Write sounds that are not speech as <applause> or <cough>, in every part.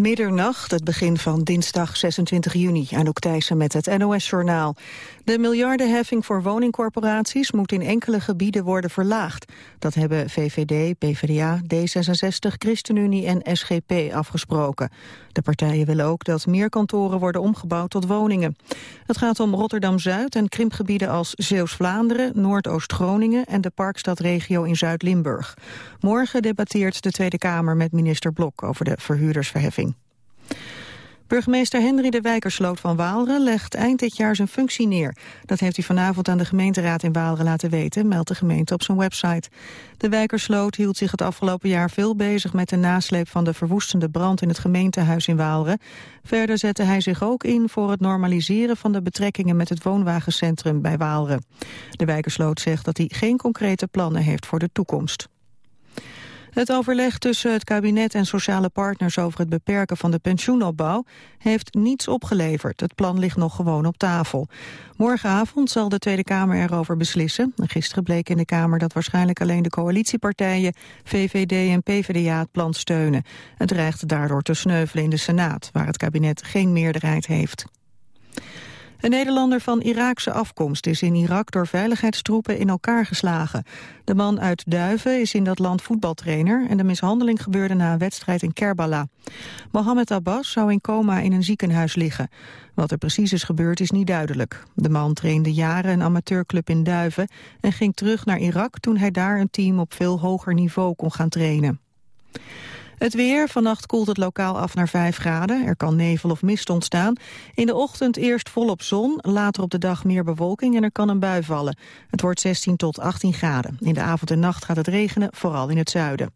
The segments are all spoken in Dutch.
Middernacht, het begin van dinsdag 26 juni. Anouk Thijssen met het NOS-journaal. De miljardenheffing voor woningcorporaties moet in enkele gebieden worden verlaagd. Dat hebben VVD, PvdA, D66, ChristenUnie en SGP afgesproken. De partijen willen ook dat meer kantoren worden omgebouwd tot woningen. Het gaat om Rotterdam-Zuid en krimpgebieden als Zeeuws-Vlaanderen, Noordoost-Groningen en de Parkstadregio in Zuid-Limburg. Morgen debatteert de Tweede Kamer met minister Blok over de verhuurdersverheffing. Burgemeester Henry de Wijkersloot van Waalre legt eind dit jaar zijn functie neer. Dat heeft hij vanavond aan de gemeenteraad in Waalre laten weten, meldt de gemeente op zijn website. De Wijkersloot hield zich het afgelopen jaar veel bezig met de nasleep van de verwoestende brand in het gemeentehuis in Waalre. Verder zette hij zich ook in voor het normaliseren van de betrekkingen met het woonwagencentrum bij Waalre. De Wijkersloot zegt dat hij geen concrete plannen heeft voor de toekomst. Het overleg tussen het kabinet en sociale partners over het beperken van de pensioenopbouw heeft niets opgeleverd. Het plan ligt nog gewoon op tafel. Morgenavond zal de Tweede Kamer erover beslissen. Gisteren bleek in de Kamer dat waarschijnlijk alleen de coalitiepartijen VVD en PvdA het plan steunen. Het dreigt daardoor te sneuvelen in de Senaat, waar het kabinet geen meerderheid heeft. Een Nederlander van Iraakse afkomst is in Irak door veiligheidstroepen in elkaar geslagen. De man uit Duiven is in dat land voetbaltrainer en de mishandeling gebeurde na een wedstrijd in Kerbala. Mohammed Abbas zou in coma in een ziekenhuis liggen. Wat er precies is gebeurd is niet duidelijk. De man trainde jaren een amateurclub in Duiven en ging terug naar Irak toen hij daar een team op veel hoger niveau kon gaan trainen. Het weer, vannacht koelt het lokaal af naar 5 graden. Er kan nevel of mist ontstaan. In de ochtend eerst volop zon, later op de dag meer bewolking en er kan een bui vallen. Het wordt 16 tot 18 graden. In de avond en nacht gaat het regenen, vooral in het zuiden.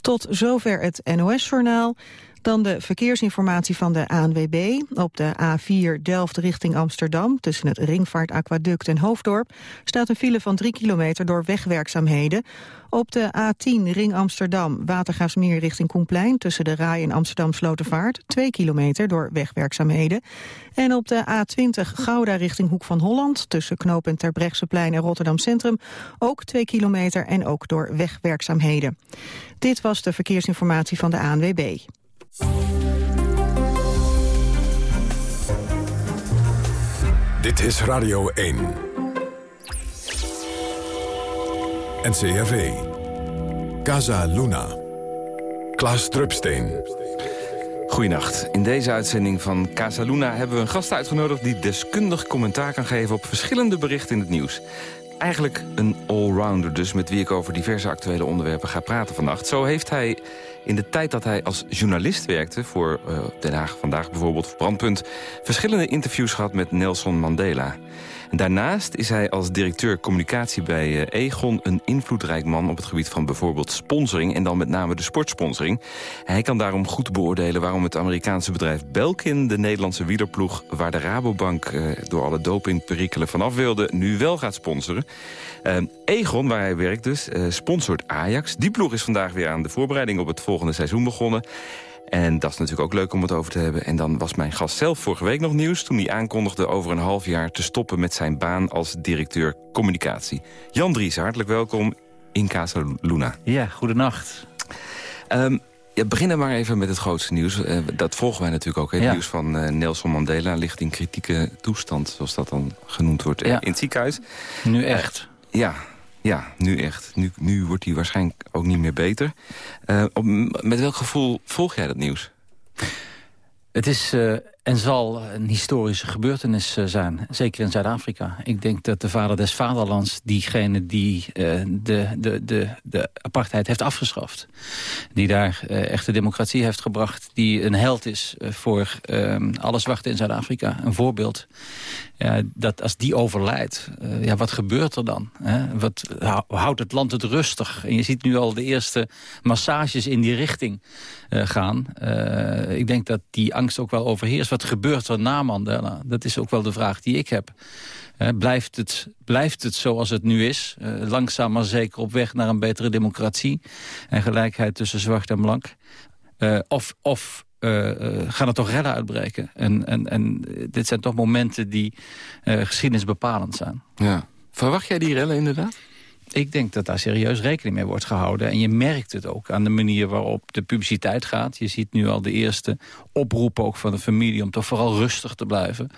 Tot zover het NOS-journaal. Dan de verkeersinformatie van de ANWB. Op de A4 Delft richting Amsterdam, tussen het Ringvaartaquaduct en Hoofddorp, staat een file van 3 kilometer door wegwerkzaamheden. Op de A10 Ring Amsterdam, Watergaasmeer richting Koenplein... tussen de Rai en Amsterdam Slotervaart, 2 kilometer door wegwerkzaamheden. En op de A20 Gouda richting Hoek van Holland... tussen knooppunt Terbrechtseplein en Rotterdam Centrum... ook 2 kilometer en ook door wegwerkzaamheden. Dit was de verkeersinformatie van de ANWB. Dit is Radio 1. NCRV. Casa Luna. Klaas Drupsteen. Goedenacht. In deze uitzending van Casa Luna hebben we een gast uitgenodigd... die deskundig commentaar kan geven op verschillende berichten in het nieuws. Eigenlijk een allrounder dus, met wie ik over diverse actuele onderwerpen ga praten vannacht. Zo heeft hij in de tijd dat hij als journalist werkte... voor uh, Den Haag Vandaag bijvoorbeeld, voor Brandpunt... verschillende interviews gehad met Nelson Mandela. Daarnaast is hij als directeur communicatie bij eh, Egon... een invloedrijk man op het gebied van bijvoorbeeld sponsoring... en dan met name de sportsponsoring. Hij kan daarom goed beoordelen waarom het Amerikaanse bedrijf Belkin... de Nederlandse wielerploeg, waar de Rabobank eh, door alle dopingperikelen vanaf wilde... nu wel gaat sponsoren. Uh, Egon, waar hij werkt dus, uh, sponsort Ajax. Die ploeg is vandaag weer aan de voorbereiding op het volgende seizoen begonnen. En dat is natuurlijk ook leuk om het over te hebben. En dan was mijn gast zelf vorige week nog nieuws... toen hij aankondigde over een half jaar te stoppen met zijn baan als directeur communicatie. Jan Dries, hartelijk welkom in Casa Luna. Ja, goedenacht. Um, ja, beginnen maar even met het grootste nieuws. Uh, dat volgen wij natuurlijk ook. Het ja. nieuws van uh, Nelson Mandela ligt in kritieke toestand... zoals dat dan genoemd wordt ja. in het ziekenhuis. Nu echt. Ja, ja, nu echt. Nu, nu wordt hij waarschijnlijk ook niet meer beter. Uh, op, met welk gevoel volg jij dat nieuws? Het is uh, en zal een historische gebeurtenis uh, zijn. Zeker in Zuid-Afrika. Ik denk dat de vader des vaderlands, diegene die uh, de, de, de, de apartheid heeft afgeschaft. Die daar echte democratie heeft gebracht. Die een held is voor alle zwarten in Zuid-Afrika. Een voorbeeld. Dat als die overlijdt, ja, wat gebeurt er dan? Hè? Wat houdt het land het rustig? En je ziet nu al de eerste massages in die richting gaan. ik denk dat die angst ook wel overheerst wat gebeurt er na Mandela? Dat is ook wel de vraag die ik heb. Uh, blijft, het, blijft het zoals het nu is? Uh, langzaam maar zeker op weg naar een betere democratie... en gelijkheid tussen zwart en blank? Of of gaan er toch redden uitbreken? En, en, en dit zijn toch momenten die geschiedenisbepalend zijn. Ja. Verwacht jij die rellen inderdaad? Ik denk dat daar serieus rekening mee wordt gehouden. En je merkt het ook aan de manier waarop de publiciteit gaat. Je ziet nu al de eerste oproepen ook van de familie... om toch vooral rustig te blijven.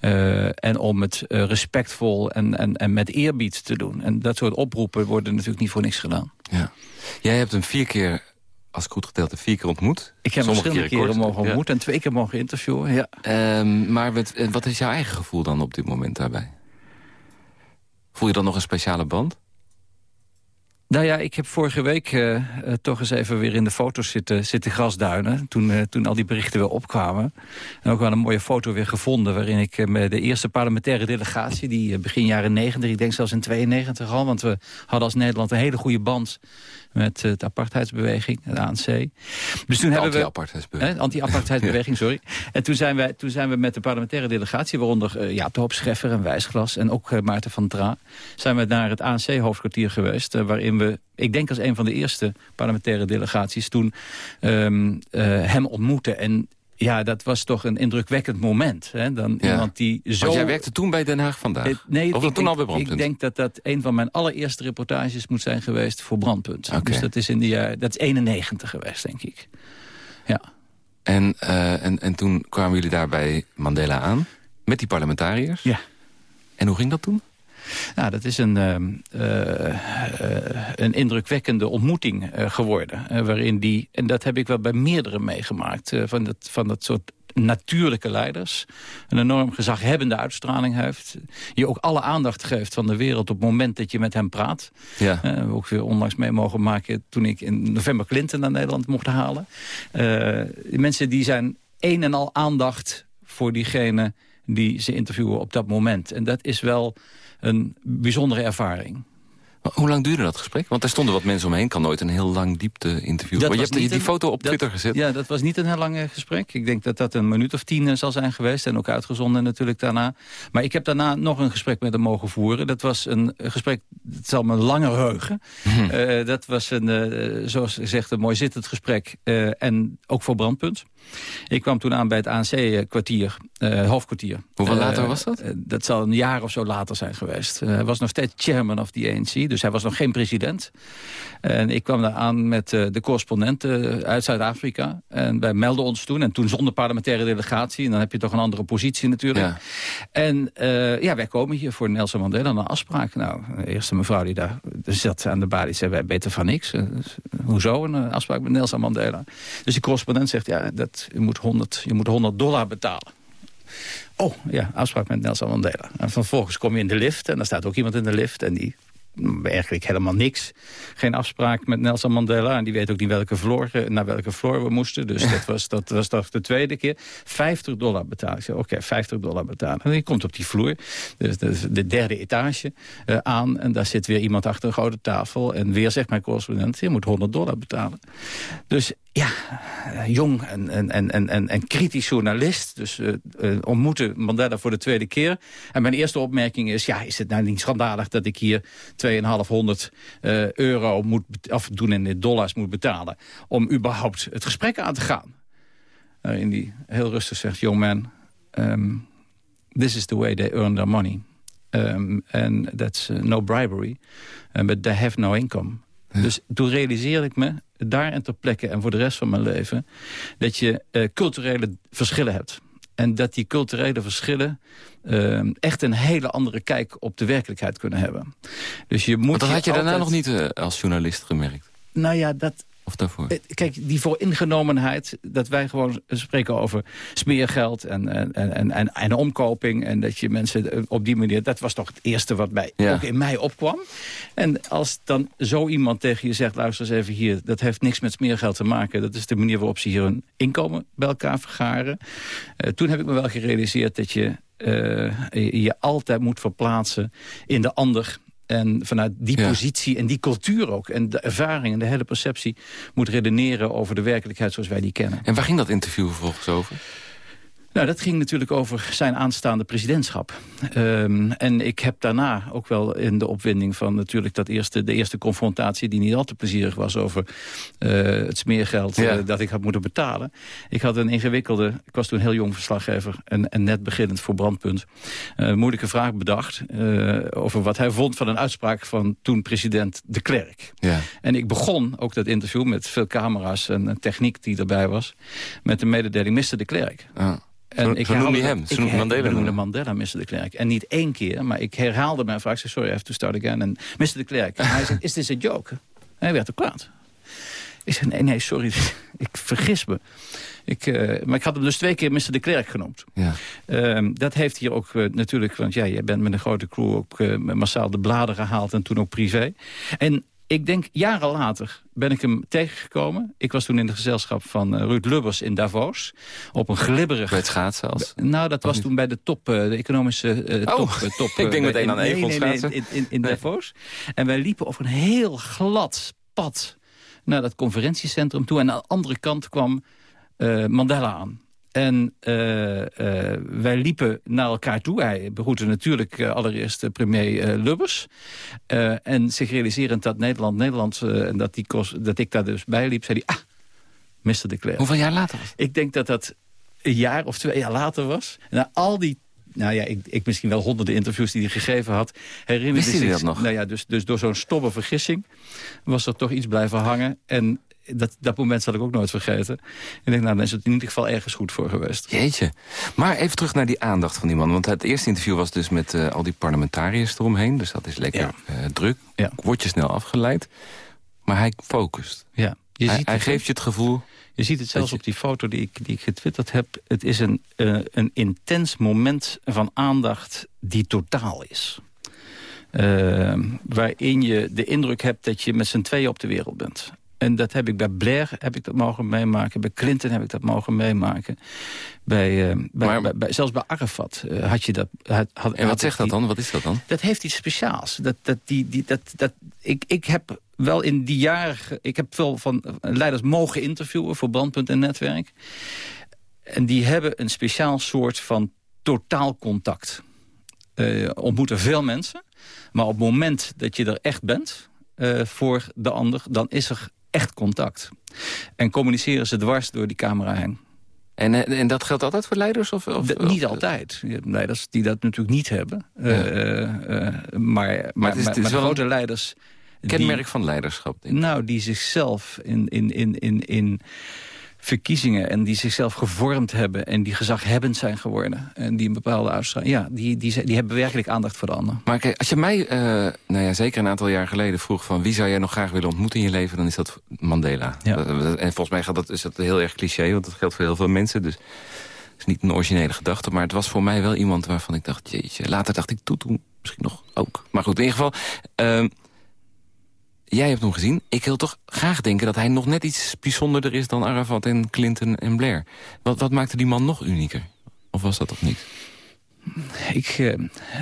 Uh, en om het uh, respectvol en, en, en met eerbied te doen. En dat soort oproepen worden natuurlijk niet voor niks gedaan. Ja. Jij hebt hem vier keer als ik goed geteld heb, vier keer ontmoet. Ik heb hem verschillende keren, keren mogen ontmoeten en twee keer mogen interviewen. Ja. Um, maar met, wat is jouw eigen gevoel dan op dit moment daarbij? Voel je dan nog een speciale band? Nou ja, ik heb vorige week uh, uh, toch eens even weer in de foto's zitten, zitten grasduinen. Toen, uh, toen al die berichten weer opkwamen. En ook wel een mooie foto weer gevonden... waarin ik met de eerste parlementaire delegatie... die begin jaren 90, ik denk zelfs in 92 al... want we hadden als Nederland een hele goede band met de apartheidsbeweging, de ANC. Dus toen de hebben anti-apartheidsbeweging. Anti-apartheidsbeweging, sorry. En toen zijn, wij, toen zijn we met de parlementaire delegatie... waaronder uh, Jaap de Hoop Scheffer en Wijsglas en ook Maarten van Dra... zijn we naar het ANC-hoofdkwartier geweest... Waarin we, ik denk als een van de eerste parlementaire delegaties... toen um, hem ontmoeten en ja, dat was toch een indrukwekkend moment. Hè? Dan iemand die zo... Want jij werkte toen bij Den Haag vandaag? Uh, nee, of ik, toen al bij Brandpunt? Ik denk dat dat een van mijn allereerste reportages moet zijn geweest voor Brandpunt. Okay. Dus dat is in de jaar, dat is 91 geweest, denk ik. Ja. En, uh, en, en toen kwamen jullie daar bij Mandela aan, met die parlementariërs? Ja. En hoe ging dat toen? Nou, dat is een, uh, uh, een indrukwekkende ontmoeting geworden. waarin die, en dat heb ik wel bij meerdere meegemaakt... van, dat, van dat soort natuurlijke leiders. Een enorm gezaghebbende uitstraling heeft. Je ook alle aandacht geeft van de wereld op het moment dat je met hem praat. Ja. Uh, ook weer onlangs mee mogen maken toen ik in november Clinton naar Nederland mocht halen. Uh, die mensen die zijn een en al aandacht voor diegene die ze interviewen op dat moment. En dat is wel een bijzondere ervaring. Maar hoe lang duurde dat gesprek? Want er stonden wat mensen omheen. Kan nooit een heel lang diepte interview. Dat maar je hebt die, die een, foto op dat, Twitter gezet. Ja, dat was niet een heel lang gesprek. Ik denk dat dat een minuut of tien zal zijn geweest. En ook uitgezonden natuurlijk daarna. Maar ik heb daarna nog een gesprek met hem mogen voeren. Dat was een gesprek, het zal me langer heugen. Uh, dat was een, uh, zoals gezegd, een mooi zittend gesprek. Uh, en ook voor Brandpunt. Ik kwam toen aan bij het ANC-kwartier, uh, hoofdkwartier. Hoeveel later was dat? Dat zal een jaar of zo later zijn geweest. Hij was nog steeds chairman of the ANC, dus hij was nog geen president. En ik kwam daar aan met de correspondent uit Zuid-Afrika. En wij melden ons toen, en toen zonder parlementaire delegatie. En dan heb je toch een andere positie natuurlijk. Ja. En ja, wij komen hier voor Nelson Mandela een afspraak. Nou, de eerste mevrouw die daar zat aan de balie zei, wij beter van niks. hoezo een afspraak met Nelson Mandela? Dus de correspondent zegt, ja, dat je moet 100, je moet 100 dollar betalen. Oh, ja, afspraak met Nelson Mandela. En vervolgens kom je in de lift en daar staat ook iemand in de lift... en die eigenlijk helemaal niks. Geen afspraak met Nelson Mandela. En die weet ook niet welke vloer, naar welke vloer we moesten. Dus dat <laughs> was, dat was toch de tweede keer. 50 dollar betalen. Ik zei, oké, okay, 50 dollar betalen. En je komt op die vloer, dus de, de derde etage, uh, aan. En daar zit weer iemand achter een grote tafel. En weer zegt mijn correspondent, je moet 100 dollar betalen. Dus ja, jong en, en, en, en, en kritisch journalist. Dus uh, uh, ontmoette Mandela voor de tweede keer. En mijn eerste opmerking is, ja, is het nou niet schandalig dat ik hier 2,500 uh, euro moet afdoen in dollars moet betalen... om überhaupt het gesprek aan te gaan. Waarin die heel rustig zegt, young man, um, this is the way they earn their money. Um, and that's no bribery, but they have no income. Ja. Dus toen realiseerde ik me, daar en ter plekke en voor de rest van mijn leven... dat je uh, culturele verschillen hebt. En dat die culturele verschillen uh, echt een hele andere kijk op de werkelijkheid kunnen hebben. Dus je moet Want dat je had je altijd... daarna nog niet uh, als journalist gemerkt? Nou ja, dat, of daarvoor? Kijk, die vooringenomenheid, dat wij gewoon spreken over smeergeld en, en, en, en, en omkoping. En dat je mensen op die manier, dat was toch het eerste wat mij, Ja. ook in mij opkwam. En als dan zo iemand tegen je zegt, luister eens even hier, dat heeft niks met smeergeld te maken. Dat is de manier waarop ze hier hun inkomen bij elkaar vergaren. Uh, toen heb ik me wel gerealiseerd dat je uh, je altijd moet verplaatsen in de ander. En vanuit die Ja. positie en die cultuur ook... en de ervaring en de hele perceptie... moet redeneren over de werkelijkheid zoals wij die kennen. En waar ging dat interview vervolgens over? Nou, dat ging natuurlijk over zijn aanstaande presidentschap. Um, en ik heb daarna ook wel in de opwinding van natuurlijk dat eerste, de eerste confrontatie... die niet al te plezierig was over uh, het smeergeld ja. uh, dat ik had moeten betalen. Ik had een ingewikkelde, ik was toen heel jong verslaggever... en, en net beginnend voor Brandpunt, uh, moeilijke vraag bedacht... over wat hij vond van een uitspraak van toen president de Klerk. Ja. En ik begon ook dat interview met veel camera's en, en techniek die erbij was... met de mededeling Mr. de Klerk. Ah. En ik noemde hem, ze noemde Mandela. Ik noemde Mandela, Mr. de Klerk. En niet één keer, maar ik herhaalde mijn vraag. Ik zei, sorry, I have to start again. En Mr. de Klerk. Hij zei, is this a joke? En hij werd er kwaad. Ik zei, nee, nee, sorry, <laughs> ik vergis me. Ik, uh, maar ik had hem dus twee keer Mr. de Klerk genoemd. Ja. Uh, dat heeft hier ook uh, natuurlijk, want ja, jij bent met een grote crew ook uh, massaal de bladen gehaald en toen ook privé. En ik denk, jaren later ben ik hem tegengekomen. Ik was toen in de gezelschap van uh, Ruud Lubbers in Davos. Op een glibberig... Bij het schaatsen als... Nou, dat was toen bij de top, uh, de economische uh, oh, top, <laughs> top... ik denk meteen aan Egon nee, nee, nee, in, in. Davos. En wij liepen over een heel glad pad naar dat conferentiecentrum toe. En aan de andere kant kwam Mandela aan. En uh, uh, wij liepen naar elkaar toe. Hij begroette natuurlijk uh, allereerst premier Lubbers. en zich realiserend dat Nederland Nederland... en dat, die kost, dat ik daar dus bij liep, zei hij... Ah, Mr. de Klerk. Hoeveel jaar later was Ik denk dat dat een jaar of twee jaar later was. Na al die nou ja, ik, ik, misschien wel honderden interviews die hij gegeven had. Herinnerde Wist hij dat nog? Nou ja, dus, dus door zo'n stomme vergissing was er toch iets blijven hangen. En dat, dat moment zal ik ook nooit vergeten. Ik denk, nou, dan is het in ieder geval ergens goed voor geweest. Jeetje. Maar even terug naar die aandacht van die man. Want het eerste interview was dus met uh, al die parlementariërs eromheen. Dus dat is lekker ja. uh, druk. Ja. Word je snel afgeleid. Maar hij focust. Ja. Je hij, ziet hij geeft je het gevoel... Je ziet het zelfs je... op die foto die ik, die ik getwitterd heb. Het is een, uh, een intens moment van aandacht die totaal is. Uh, waarin je de indruk hebt dat je met z'n tweeën op de wereld bent. En dat heb ik bij Blair heb ik dat mogen meemaken. Bij Clinton heb ik dat mogen meemaken. Bij, uh, bij, maar, bij, bij, zelfs bij Arafat uh, had je dat. Had, had, en wat zegt dat dan? Wat is dat dan? Dat heeft iets speciaals. Dat, dat, die, die, dat, dat, ik, ik heb wel in die jaren... Ik heb veel van leiders mogen interviewen voor Brandpunt en Netwerk. En die hebben een speciaal soort van totaal contact. Uh, ontmoeten veel mensen. Maar op het moment dat je er echt bent... Uh, voor de ander, dan is er echt contact. En communiceren ze dwars door die camera heen. En, en dat geldt altijd voor leiders? Of, of, niet altijd. Je hebt leiders die dat natuurlijk niet hebben. Ja. Uh, uh, maar, maar, maar, het is, het is maar grote leiders... Kenmerk die, van leiderschap, denk ik. Nou, die zichzelf in, in, in, in, in verkiezingen en die zichzelf gevormd hebben... en die gezaghebbend zijn geworden en die een bepaalde uitstraling... ja, die, die, die hebben werkelijk aandacht voor de ander. Maar kijk, als je mij, uh, nou ja, zeker een aantal jaar geleden vroeg... van wie zou jij nog graag willen ontmoeten in je leven, dan is dat Mandela. Ja. En volgens mij gaat dat, is dat heel erg cliché, want dat geldt voor heel veel mensen. Dus het is niet een originele gedachte, maar het was voor mij wel iemand waarvan ik dacht... jeetje, later dacht ik, toe, toen misschien nog ook. Maar goed, in ieder geval... Uh, Jij hebt hem gezien. Ik wil toch graag denken dat hij nog net iets bijzonderder is... dan Arafat en Clinton en Blair. Wat, wat maakte die man nog unieker? Of was dat toch niet? Ik, uh,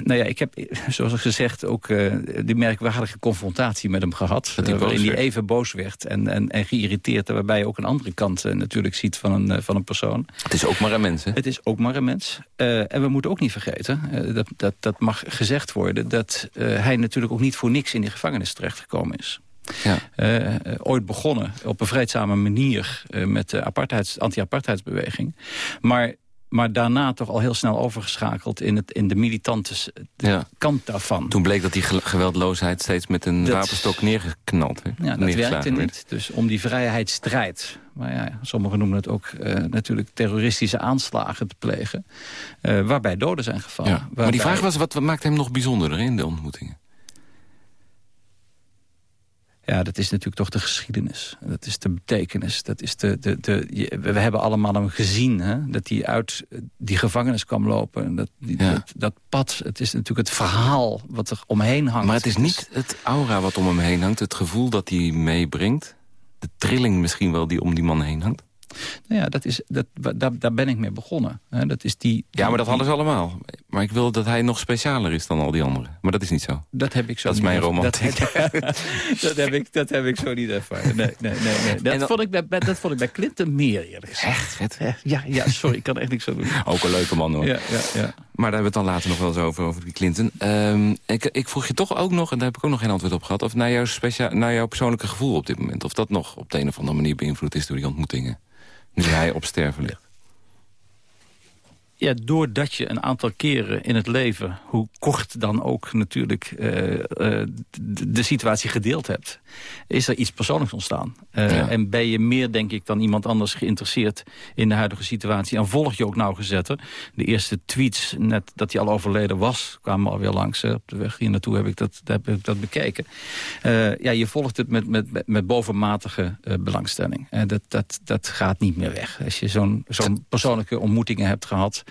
nou ja, ik heb, zoals gezegd, ook uh, die merkwaardige confrontatie met hem gehad. Waarin hij even boos werd en, en, en geïrriteerd. Waarbij je ook een andere kant natuurlijk ziet van een, van een persoon. Het is ook maar een mens, hè? Het is ook maar een mens. en we moeten ook niet vergeten, dat, dat, dat mag gezegd worden... dat hij natuurlijk ook niet voor niks in die gevangenis terechtgekomen is. Ja. Uh, ooit begonnen op een vreedzame manier uh, met de anti-apartheidsbeweging. Maar, maar daarna toch al heel snel overgeschakeld in, het, in de militante ja. kant daarvan. Toen bleek dat die geweldloosheid steeds met een dat, wapenstok neergeknald werd. Ja, dat werkte niet. Dus om die vrijheidsstrijd... Maar ja, sommigen noemen het ook uh, natuurlijk terroristische aanslagen te plegen. waarbij doden zijn gevallen. Ja. Waarbij... Maar die vraag was, wat, maakt hem nog bijzonderder in de ontmoetingen? Ja, dat is natuurlijk toch de geschiedenis. Dat is de betekenis. Dat is de, de, de, we hebben allemaal hem gezien, hè? dat hij uit die gevangenis kwam lopen. Dat, die, ja. dat, dat, pad, het is natuurlijk het verhaal wat er omheen hangt. Maar het is niet het aura wat om hem heen hangt. Het gevoel dat hij meebrengt. De trilling misschien wel die om die man heen hangt. Nou ja, dat is, dat, daar, daar ben ik mee begonnen. Dat is die, ja, maar dat hadden ze allemaal. Maar ik wil dat hij nog specialer is dan al die anderen. Maar dat is niet zo. Dat heb ik zo Dat is mijn romantiek. Dat, <laughs> dat, heb ik, dat heb ik zo niet ervaren. Nee, nee, nee. nee. Dat, vond ik bij, dat vond ik bij Clinton meer eerlijk Echt vet? Ja, ja, sorry, ik kan echt niks aan doen. <laughs> Ook een leuke man hoor. Ja, ja, ja. Maar daar hebben we het dan later nog wel eens over, over die Clinton. Um, ik, ik vroeg je toch ook nog, en daar heb ik ook nog geen antwoord op gehad... of naar jouw, naar jouw persoonlijke gevoel op dit moment... of dat nog op de een of andere manier beïnvloed is door die ontmoetingen. Hij op sterven ligt ja, doordat je een aantal keren in het leven... hoe kort dan ook natuurlijk uh, de, de, situatie gedeeld hebt... is er iets persoonlijks ontstaan. Uh, En ben je meer, denk ik, dan iemand anders geïnteresseerd... in de huidige situatie. En volg je ook nauwgezetter. De eerste tweets, net dat hij al overleden was... kwamen alweer langs. Op de weg hier naartoe heb ik dat, heb ik dat bekeken. ja, je volgt het met, met, met bovenmatige belangstelling. dat, dat, dat gaat niet meer weg. Als je zo'n zo'n persoonlijke ontmoetingen hebt gehad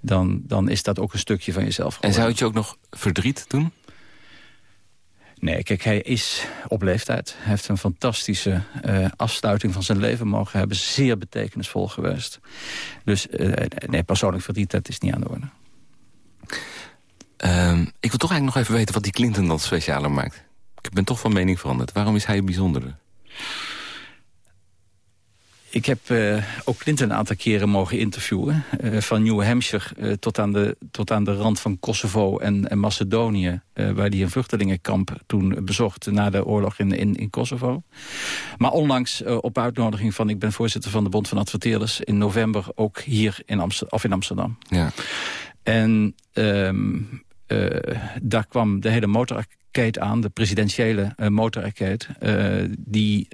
dan, dan is dat ook een stukje van jezelf geworden. En zou het je ook nog verdriet doen? Nee, kijk, hij is op leeftijd. Hij heeft een fantastische uh, afsluiting van zijn leven mogen hebben. Zeer betekenisvol geweest. Dus uh, nee, persoonlijk verdriet, dat is niet aan de orde. Uh, ik wil toch eigenlijk nog even weten wat die Clinton dan specialer maakt. Ik ben toch van mening veranderd. Waarom is hij bijzondere? Ik heb uh, ook Clinton een aantal keren mogen interviewen. Uh, van New Hampshire uh, tot, aan de, tot aan de rand van Kosovo en, en Macedonië. waar hij een vluchtelingenkamp toen bezocht na de oorlog in, in, in Kosovo. Maar onlangs op uitnodiging van... ik ben voorzitter van de Bond van Adverteerders... in november ook hier in, Amsterdam, of in Amsterdam. Ja. En um, daar kwam de hele motorarcade aan. De presidentiële motorarcade. die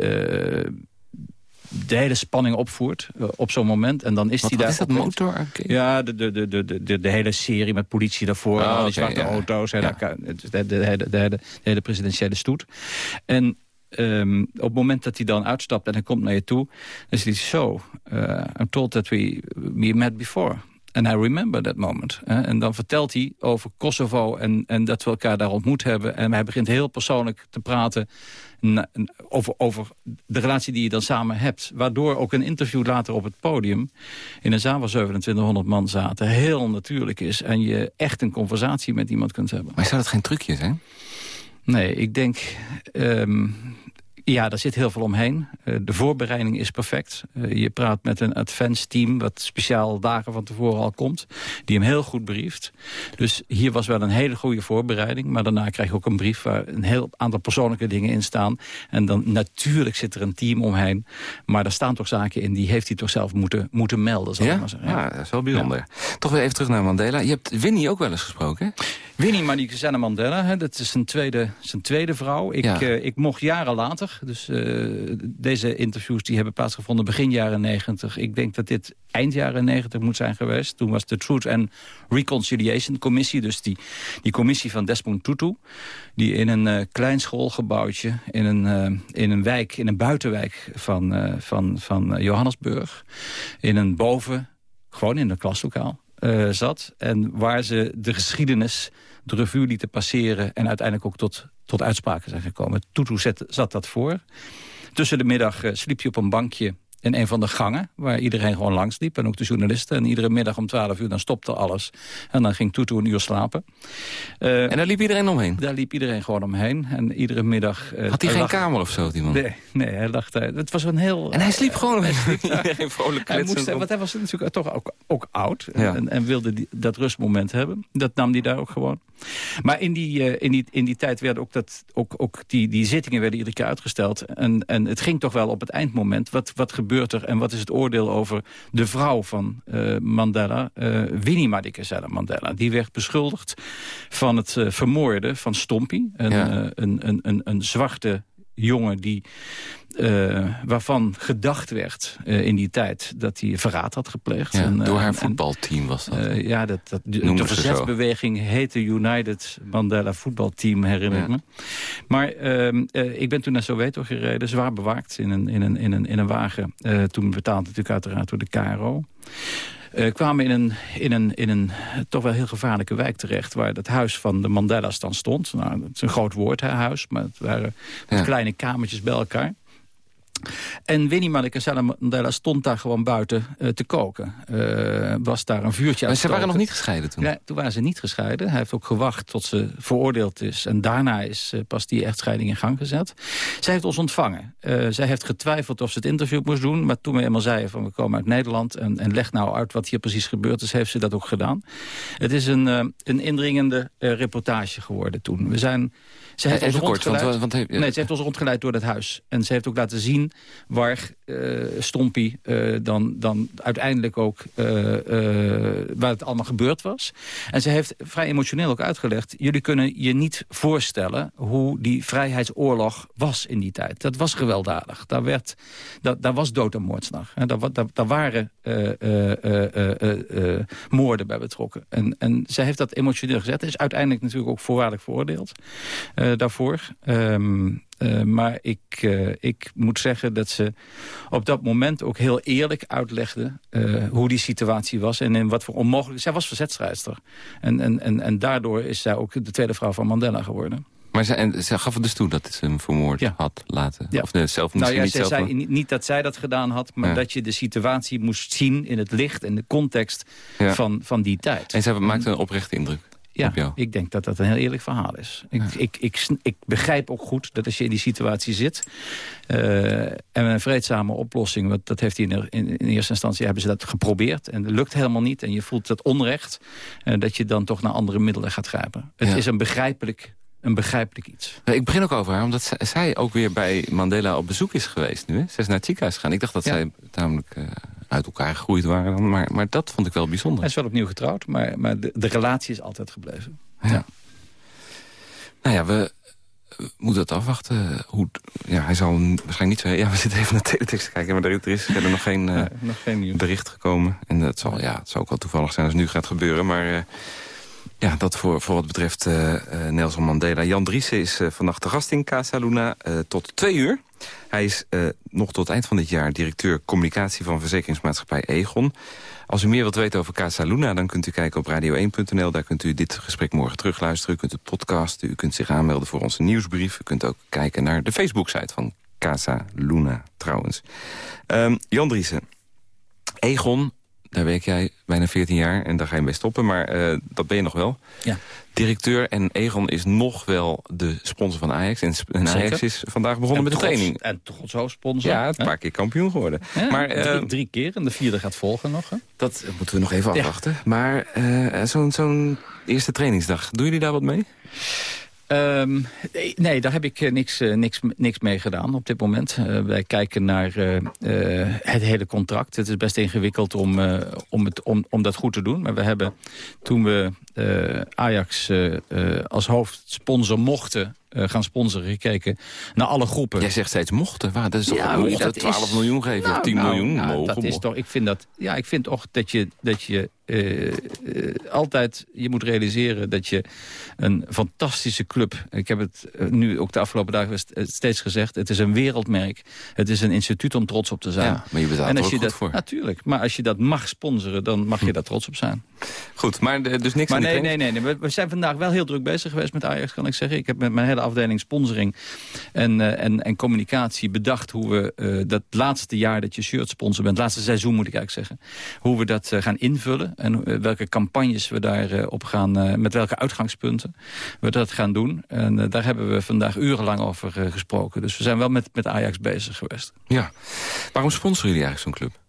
de hele spanning opvoert uh, op zo'n moment. En dan is hij daar... is dat, motorarcade? Ja, de, de, de, de, de, hele serie met politie daarvoor. Oh, die zwarte ja. auto's. Ja. De, de, de, de, de, hele presidentiële stoet. En um, op het moment dat hij dan uitstapt en hij komt naar je toe... dan is hij zo... Uh, I'm told that we, we met before. And I remember that moment. En dan vertelt hij over Kosovo en, en dat we elkaar daar ontmoet hebben. En hij begint heel persoonlijk te praten over, over de relatie die je dan samen hebt. Waardoor ook een interview later op het podium... in een zaal waar 2700 man zaten, heel natuurlijk is. En je echt een conversatie met iemand kunt hebben. Maar zou dat geen trucje zijn? Nee, ik denk... Um, ja, daar zit heel veel omheen. Uh, de voorbereiding is perfect. Uh, je praat met een advance team... wat speciaal dagen van tevoren al komt... die hem heel goed brieft. Dus hier was wel een hele goede voorbereiding. Maar daarna krijg je ook een brief... waar een heel aantal persoonlijke dingen in staan. En dan natuurlijk zit er een team omheen. Maar er staan toch zaken in... die heeft hij toch zelf moeten, moeten melden, zal ja? ik maar zeggen. Ja, dat is wel bijzonder. Ja. Toch weer even terug naar Mandela. Je hebt Winnie ook wel eens gesproken, hè? Winnie Mandela, hè, dat is zijn tweede, zijn tweede vrouw. Ik, ja. uh, ik mocht jaren later, dus uh, deze interviews die hebben plaatsgevonden begin jaren 90. Ik denk dat dit eind jaren 90 moet zijn geweest. Toen was de Truth and Reconciliation Commissie, dus die, die commissie van Desmond Tutu... die in een uh, klein schoolgebouwtje in een, in een wijk, in een buitenwijk van, van, van Johannesburg... in een boven, gewoon in een klaslokaal... Zat. En waar ze de geschiedenis de revue lieten passeren... en uiteindelijk ook tot, tot uitspraken zijn gekomen. Tutu zat dat voor. Tussen de middag uh, sliep hij op een bankje in een van de gangen... waar iedereen gewoon langs liep, en ook de journalisten. En iedere middag om 12 uur dan stopte alles. En dan ging Tutu een uur slapen. Uh, en daar liep iedereen omheen? Daar liep iedereen gewoon omheen. En iedere middag... Uh, Had hij geen lag... kamer of zo, die man? Nee, nee hij lag daar. Het was een heel... En hij sliep gewoon omheen? <laughs> <laughs> iedereen vrolijk hij moest, Want hij was natuurlijk toch ook, ook oud. Ja. En, en, wilde die, dat rustmoment hebben. Dat nam hij daar ook gewoon. Maar in die, uh, in die, in die tijd werden ook, dat, ook, ook die, die zittingen werden iedere keer uitgesteld. En, en het ging toch wel op het eindmoment. Wat, wat gebeurt er en wat is het oordeel over de vrouw van uh, Mandela, uh, Winnie Madikizela Mandela. Die werd beschuldigd van het vermoorden van Stompie. Een, ja. een, een, een, een zwarte jongen die, uh, waarvan gedacht werd uh, in die tijd dat hij verraad had gepleegd. Ja, en, door haar voetbalteam was dat. Ja, dat, dat, de, de verzetsbeweging heette United Mandela voetbalteam, herinner ik ja. me. Maar ehm, ik ben toen naar Soweto gereden, zwaar bewaakt in een, in een, in een, in een wagen. toen betaald natuurlijk uiteraard door de KRO. Uh, kwamen in een, in, een, in een toch wel heel gevaarlijke wijk terecht... waar het huis van de Mandela's dan stond. Nou, dat is een groot woord, hè, huis, maar het waren ja. kleine kamertjes bij elkaar. En Winnie Madikizela Mandela stond daar gewoon buiten uh, te koken. Uh, was daar een vuurtje aan Maar ze waren nog niet gescheiden toen? Ja, toen waren ze niet gescheiden. Hij heeft ook gewacht tot ze veroordeeld is. En daarna is uh, pas die echtscheiding in gang gezet. Zij heeft ons ontvangen. zij heeft getwijfeld of ze het interview moest doen. Maar toen we eenmaal zeiden van we komen uit Nederland... en, en leg nou uit wat hier precies gebeurd is, heeft ze dat ook gedaan. Het is een, een indringende reportage geworden toen. We zijn... Ze heeft, ons kort, want, want, nee, ze heeft ons rondgeleid door het huis. En ze heeft ook laten zien waar uh, Stompie uh, dan, dan uiteindelijk ook uh, waar het allemaal gebeurd was. En ze heeft vrij emotioneel ook uitgelegd... jullie kunnen je niet voorstellen hoe die vrijheidsoorlog was in die tijd. Dat was gewelddadig. Daar, werd, dat, daar was dood en moordslag. En daar, daar, daar waren moorden bij betrokken. En, en zij heeft dat emotioneel gezet. Is uiteindelijk natuurlijk ook voorwaardelijk veroordeeld daarvoor. Um, uh, maar ik, uh, ik moet zeggen dat ze op dat moment ook heel eerlijk uitlegde... Uh, hoe die situatie was en in wat voor onmogelijk... Zij was verzetstrijdster. En, en, en, en daardoor is zij ook de tweede vrouw van Mandela geworden. Maar ze, en ze gaf het dus toe dat ze hem vermoord ja. had laten? Ja. Of zelf misschien nou ja, niet zelf... Zei, niet dat zij dat gedaan had, maar ja. dat je de situatie moest zien... in het licht en de context van, van die tijd. En ze maakte een oprechte indruk? Ja, ik denk dat dat een heel eerlijk verhaal is. Ik, ja. ik, ik, ik, begrijp ook goed dat als je in die situatie zit... Uh, en een vreedzame oplossing, want dat heeft hij in, in, in, eerste instantie hebben ze dat geprobeerd... en dat lukt helemaal niet en je voelt dat onrecht... Uh, dat je dan toch naar andere middelen gaat grijpen. Het ja. is een begrijpelijk een begrijpelijk iets. Ik begin ook over haar, omdat zij ook weer bij Mandela op bezoek is geweest nu. Hè? Zij is naar het ziekenhuis gegaan. Ik dacht dat ja. zij namelijk uh, uit elkaar gegroeid waren. Dan, maar, maar dat vond ik wel bijzonder. Hij is wel opnieuw getrouwd, maar, maar de, de relatie is altijd gebleven. Ja. ja. Nou ja, we, we moeten het afwachten. Hoe, ja, hij zal waarschijnlijk niet zo... Ja, we zitten even naar teletext te kijken, maar er, er is er nog geen, uh, nee, <laughs> nog geen bericht gekomen. En dat zal, ja, het zal ook wel toevallig zijn als het nu gaat gebeuren, maar... Uh, ja, dat voor, voor wat betreft uh, uh, Nelson Mandela. Jan Driessen is uh, vannacht de gast in Casa Luna tot twee uur. Hij is nog tot eind van dit jaar directeur communicatie van verzekeringsmaatschappij Egon. Als u meer wilt weten over Casa Luna, dan kunt u kijken op radio1.nl. Daar kunt u dit gesprek morgen terugluisteren. U kunt het podcasten, u kunt zich aanmelden voor onze nieuwsbrief. U kunt ook kijken naar de Facebook-site van Casa Luna trouwens. Um, Jan Driessen, Egon daar werk jij bijna 14 jaar en daar ga je mee stoppen. Maar uh, dat ben je nog wel. Ja. Directeur en Egon is nog wel de sponsor van Ajax. En, en Ajax is vandaag begonnen en met de training. En toch zo sponsor. Ja, een paar keer kampioen geworden. Ja, maar, drie, uh, drie, keer en de vierde gaat volgen nog. Hè? Dat moeten we nog even afwachten. Ja. Maar uh, zo'n zo eerste trainingsdag, doen jullie daar wat mee? Um, nee, daar heb ik uh, niks, uh, niks, niks mee gedaan op dit moment. Uh, wij kijken naar het hele contract. Het is best ingewikkeld om, om, het, om, om dat goed te doen. Maar we hebben toen we Ajax als hoofdsponsor mochten gaan sponsoren gekeken naar alle groepen. Jij zegt steeds mochten. Waar? Dat is toch ja, mochten dat 12 is... miljoen geven nou, of 10 nou, miljoen? Nou, mogen, dat is toch, ik vind dat, ja, ik vind toch dat je, dat je uh, uh, altijd, je moet realiseren dat je een fantastische club, ik heb het nu ook de afgelopen dagen steeds gezegd, het is een wereldmerk. Het is een instituut om trots op te zijn. Ja, maar je betaalt en als er ook je dat, voor. Natuurlijk, maar als je dat mag sponsoren, dan mag je daar trots op zijn. Goed, maar dus niks maar nee, nee, nee, nee, we zijn vandaag wel heel druk bezig geweest met Ajax, kan ik zeggen. Ik heb met mijn hele afdeling sponsoring en, uh, en, en communicatie bedacht... hoe we uh, dat laatste jaar dat je shirt sponsor bent... laatste seizoen moet ik eigenlijk zeggen... hoe we dat gaan invullen en welke campagnes we daar op gaan... met welke uitgangspunten we dat gaan doen. En daar hebben we vandaag urenlang over gesproken. Dus we zijn wel met, met Ajax bezig geweest. Ja. Waarom sponsoren jullie eigenlijk zo'n club?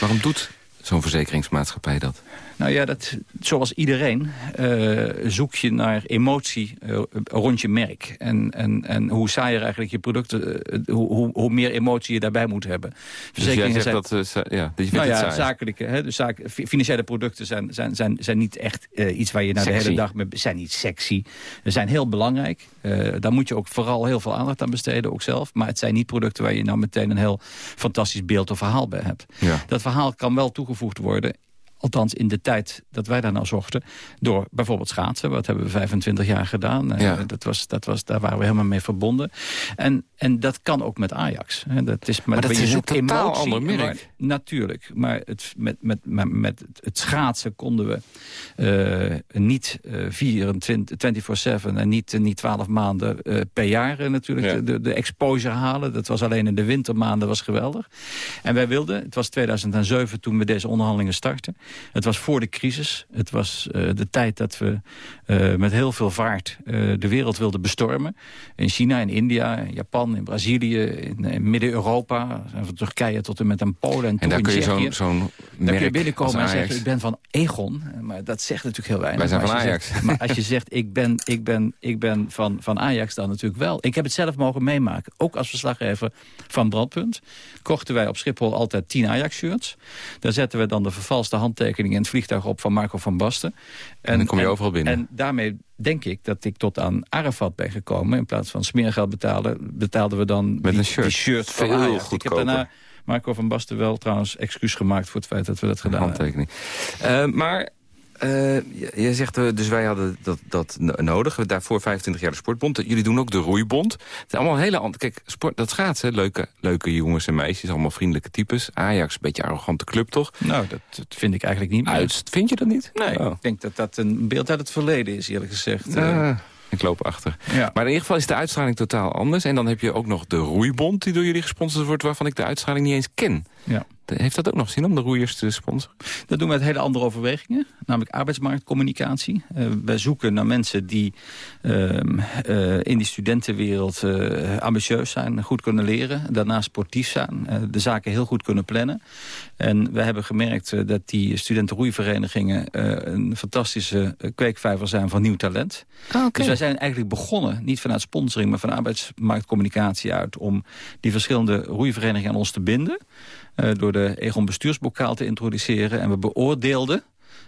Waarom doet zo'n verzekeringsmaatschappij dat? Nou ja, dat, zoals iedereen uh, zoek je naar emotie uh, rond je merk. En, en, en hoe saaier eigenlijk je producten, uh, hoe, hoe meer emotie je daarbij moet hebben. Verzekeringen dus jij zegt zijn, dat, ja, dat je nou ja, zakelijke, hè, dus zaak, financiële producten zijn, zijn, zijn, zijn niet echt iets waar je naar de hele dag mee... zijn niet sexy. Ze zijn heel belangrijk. daar moet je ook vooral heel veel aandacht aan besteden, ook zelf. Maar het zijn niet producten waar je nou meteen een heel fantastisch beeld of verhaal bij hebt. Ja. Dat verhaal kan wel toegevoegd worden althans in de tijd dat wij daar nou zochten... door bijvoorbeeld schaatsen. Wat hebben we 25 jaar gedaan. Ja. dat was, dat was, daar waren we helemaal mee verbonden. En, en dat kan ook met Ajax. Dat is, Maar dat je is een totaal emotie, ander merk. maar- natuurlijk. Maar het, met, met, met, met het schaatsen konden we eh, niet eh 24 24-7 en niet, eh, niet 12 maanden eh, per jaar eh, natuurlijk Ja. de, de exposure halen. Dat was alleen in de wintermaanden was geweldig. En wij wilden, het was 2007 toen we deze onderhandelingen startten. Het was voor de crisis. Het was eh, de tijd dat we eh, met heel veel vaart eh, de wereld wilden bestormen. In China, in India, in Japan, in Brazilië, in, in Midden-Europa. Van Turkije tot en met aan Polen en, En daar kun je zo'n Dan kun je binnenkomen en zeggen, ik ben van Egon. Maar dat zegt natuurlijk heel weinig. Wij zijn van Ajax. Zegt, maar als je zegt, ik ben, ik ben, ik ben van, van Ajax, dan natuurlijk wel. Ik heb het zelf mogen meemaken. Ook als verslaggever van Brandpunt. Kochten wij op Schiphol altijd 10 Ajax-shirts. Daar zetten we dan de vervalste handtekening in het vliegtuig op van Marco van Basten. En dan kom je overal binnen. En daarmee denk ik dat ik tot aan Arafat ben gekomen. In plaats van smeergeld betalen, betaalden we dan Met die, een shirt. die shirt van Veel Ajax. Ik heb daarna Marco van Basten wel trouwens excuus gemaakt voor het feit dat we dat gedaan hebben. handtekening. Eh, maar eh, je, je zegt, eh, dus wij hadden dat, dat no- nodig. Daarvoor 25 jaar de sportbond. Jullie doen ook de roeibond. Het is allemaal een hele andere... Kijk, sport, dat schaatsen, leuke, leuke jongens en meisjes. Allemaal vriendelijke types. Ajax, een beetje arrogante club, toch? Nou, dat, dat vind ik eigenlijk niet meer. Uit, vind je dat niet? Nee, Oh. ik denk dat dat een beeld uit het verleden is, eerlijk gezegd. Eh, Ah, ik loop achter. ja. Maar in ieder geval is de uitstraling totaal anders. En dan heb je ook nog de roeibond die door jullie gesponsord wordt... waarvan ik de uitstraling niet eens ken. Ja. Heeft dat ook nog zin om de roeiers te sponsoren? Dat doen we met hele andere overwegingen, namelijk arbeidsmarktcommunicatie. Eh, wij zoeken naar mensen die ehm, eh, in die studentenwereld eh, ambitieus zijn, goed kunnen leren, daarna sportief zijn, de zaken heel goed kunnen plannen. En we hebben gemerkt dat die studentenroeiverenigingen een fantastische kweekvijver zijn van nieuw talent. Dus wij zijn eigenlijk begonnen, niet vanuit sponsoring... maar van arbeidsmarktcommunicatie uit... om die verschillende roeiverenigingen aan ons te binden. Eh, door de Egon bestuursbokaal te introduceren. En we beoordeelden,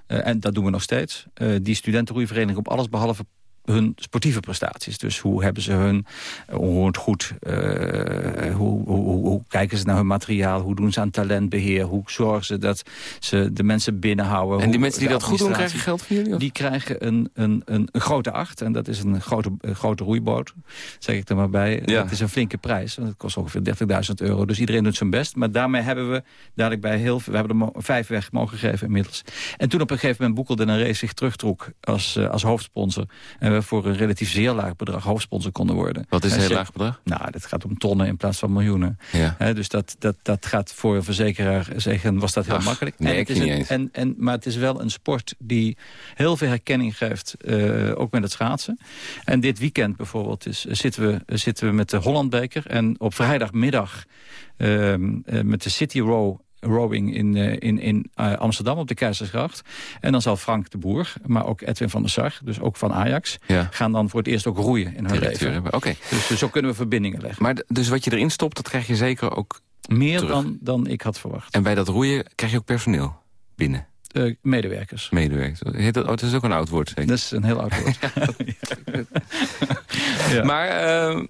eh, en dat doen we nog steeds... eh, die studentenroeivereniging op alles behalve hun sportieve prestaties. Dus hoe hebben ze hun, hoe het goed, eh, hoe, hoe, hoe, hoe kijken ze naar hun materiaal, hoe doen ze aan talentbeheer, hoe zorgen ze dat ze de mensen binnenhouden. En die mensen die dat goed doen, krijgen geld van jullie? of? Die krijgen een, een, een, een grote acht. En dat is een grote, een grote roeiboot. Zeg ik er maar bij. Ja. Dat is een flinke prijs. Want het kost ongeveer 30.000 euro. Dus iedereen doet zijn best. Maar daarmee hebben we dadelijk bij heel veel... We hebben er vijf weg mogen geven inmiddels. En toen op een gegeven moment boekelde een race zich terugtrok als, eh, als hoofdsponsor. En we voor een relatief zeer laag bedrag hoofdsponsor konden worden. Wat is een En heel laag bedrag? Nou, dat gaat om tonnen in plaats van miljoenen. Ja. Dus dat, dat, dat gaat voor een verzekeraar zeggen, was dat heel Ach, makkelijk. nee, en ik het is niet een- eens. En, en, maar het is wel een sport die heel veel herkenning geeft, eh, ook met het schaatsen. En dit weekend bijvoorbeeld is, zitten, we, zitten we met de Hollandbeker. En op vrijdagmiddag ehm, eh, met de City Row rowing in, eh, in, in eh, Amsterdam op de Keizersgracht. En dan zal Frank de Boer, maar ook Edwin van der Sar, dus ook van Ajax... Ja. gaan dan voor het eerst ook roeien in hun Directeur leven. Oké. Dus, dus zo kunnen we verbindingen leggen. Maar dus wat je erin stopt, dat krijg je zeker ook... Meer terug. dan, dan ik had verwacht. En bij dat roeien krijg je ook personeel binnen. Eh, medewerkers. Medewerkers. Heet dat, oh, dat is ook een oud woord, zeker. Dat is een heel oud woord. <laughs> <laughs> ja. Maar eh,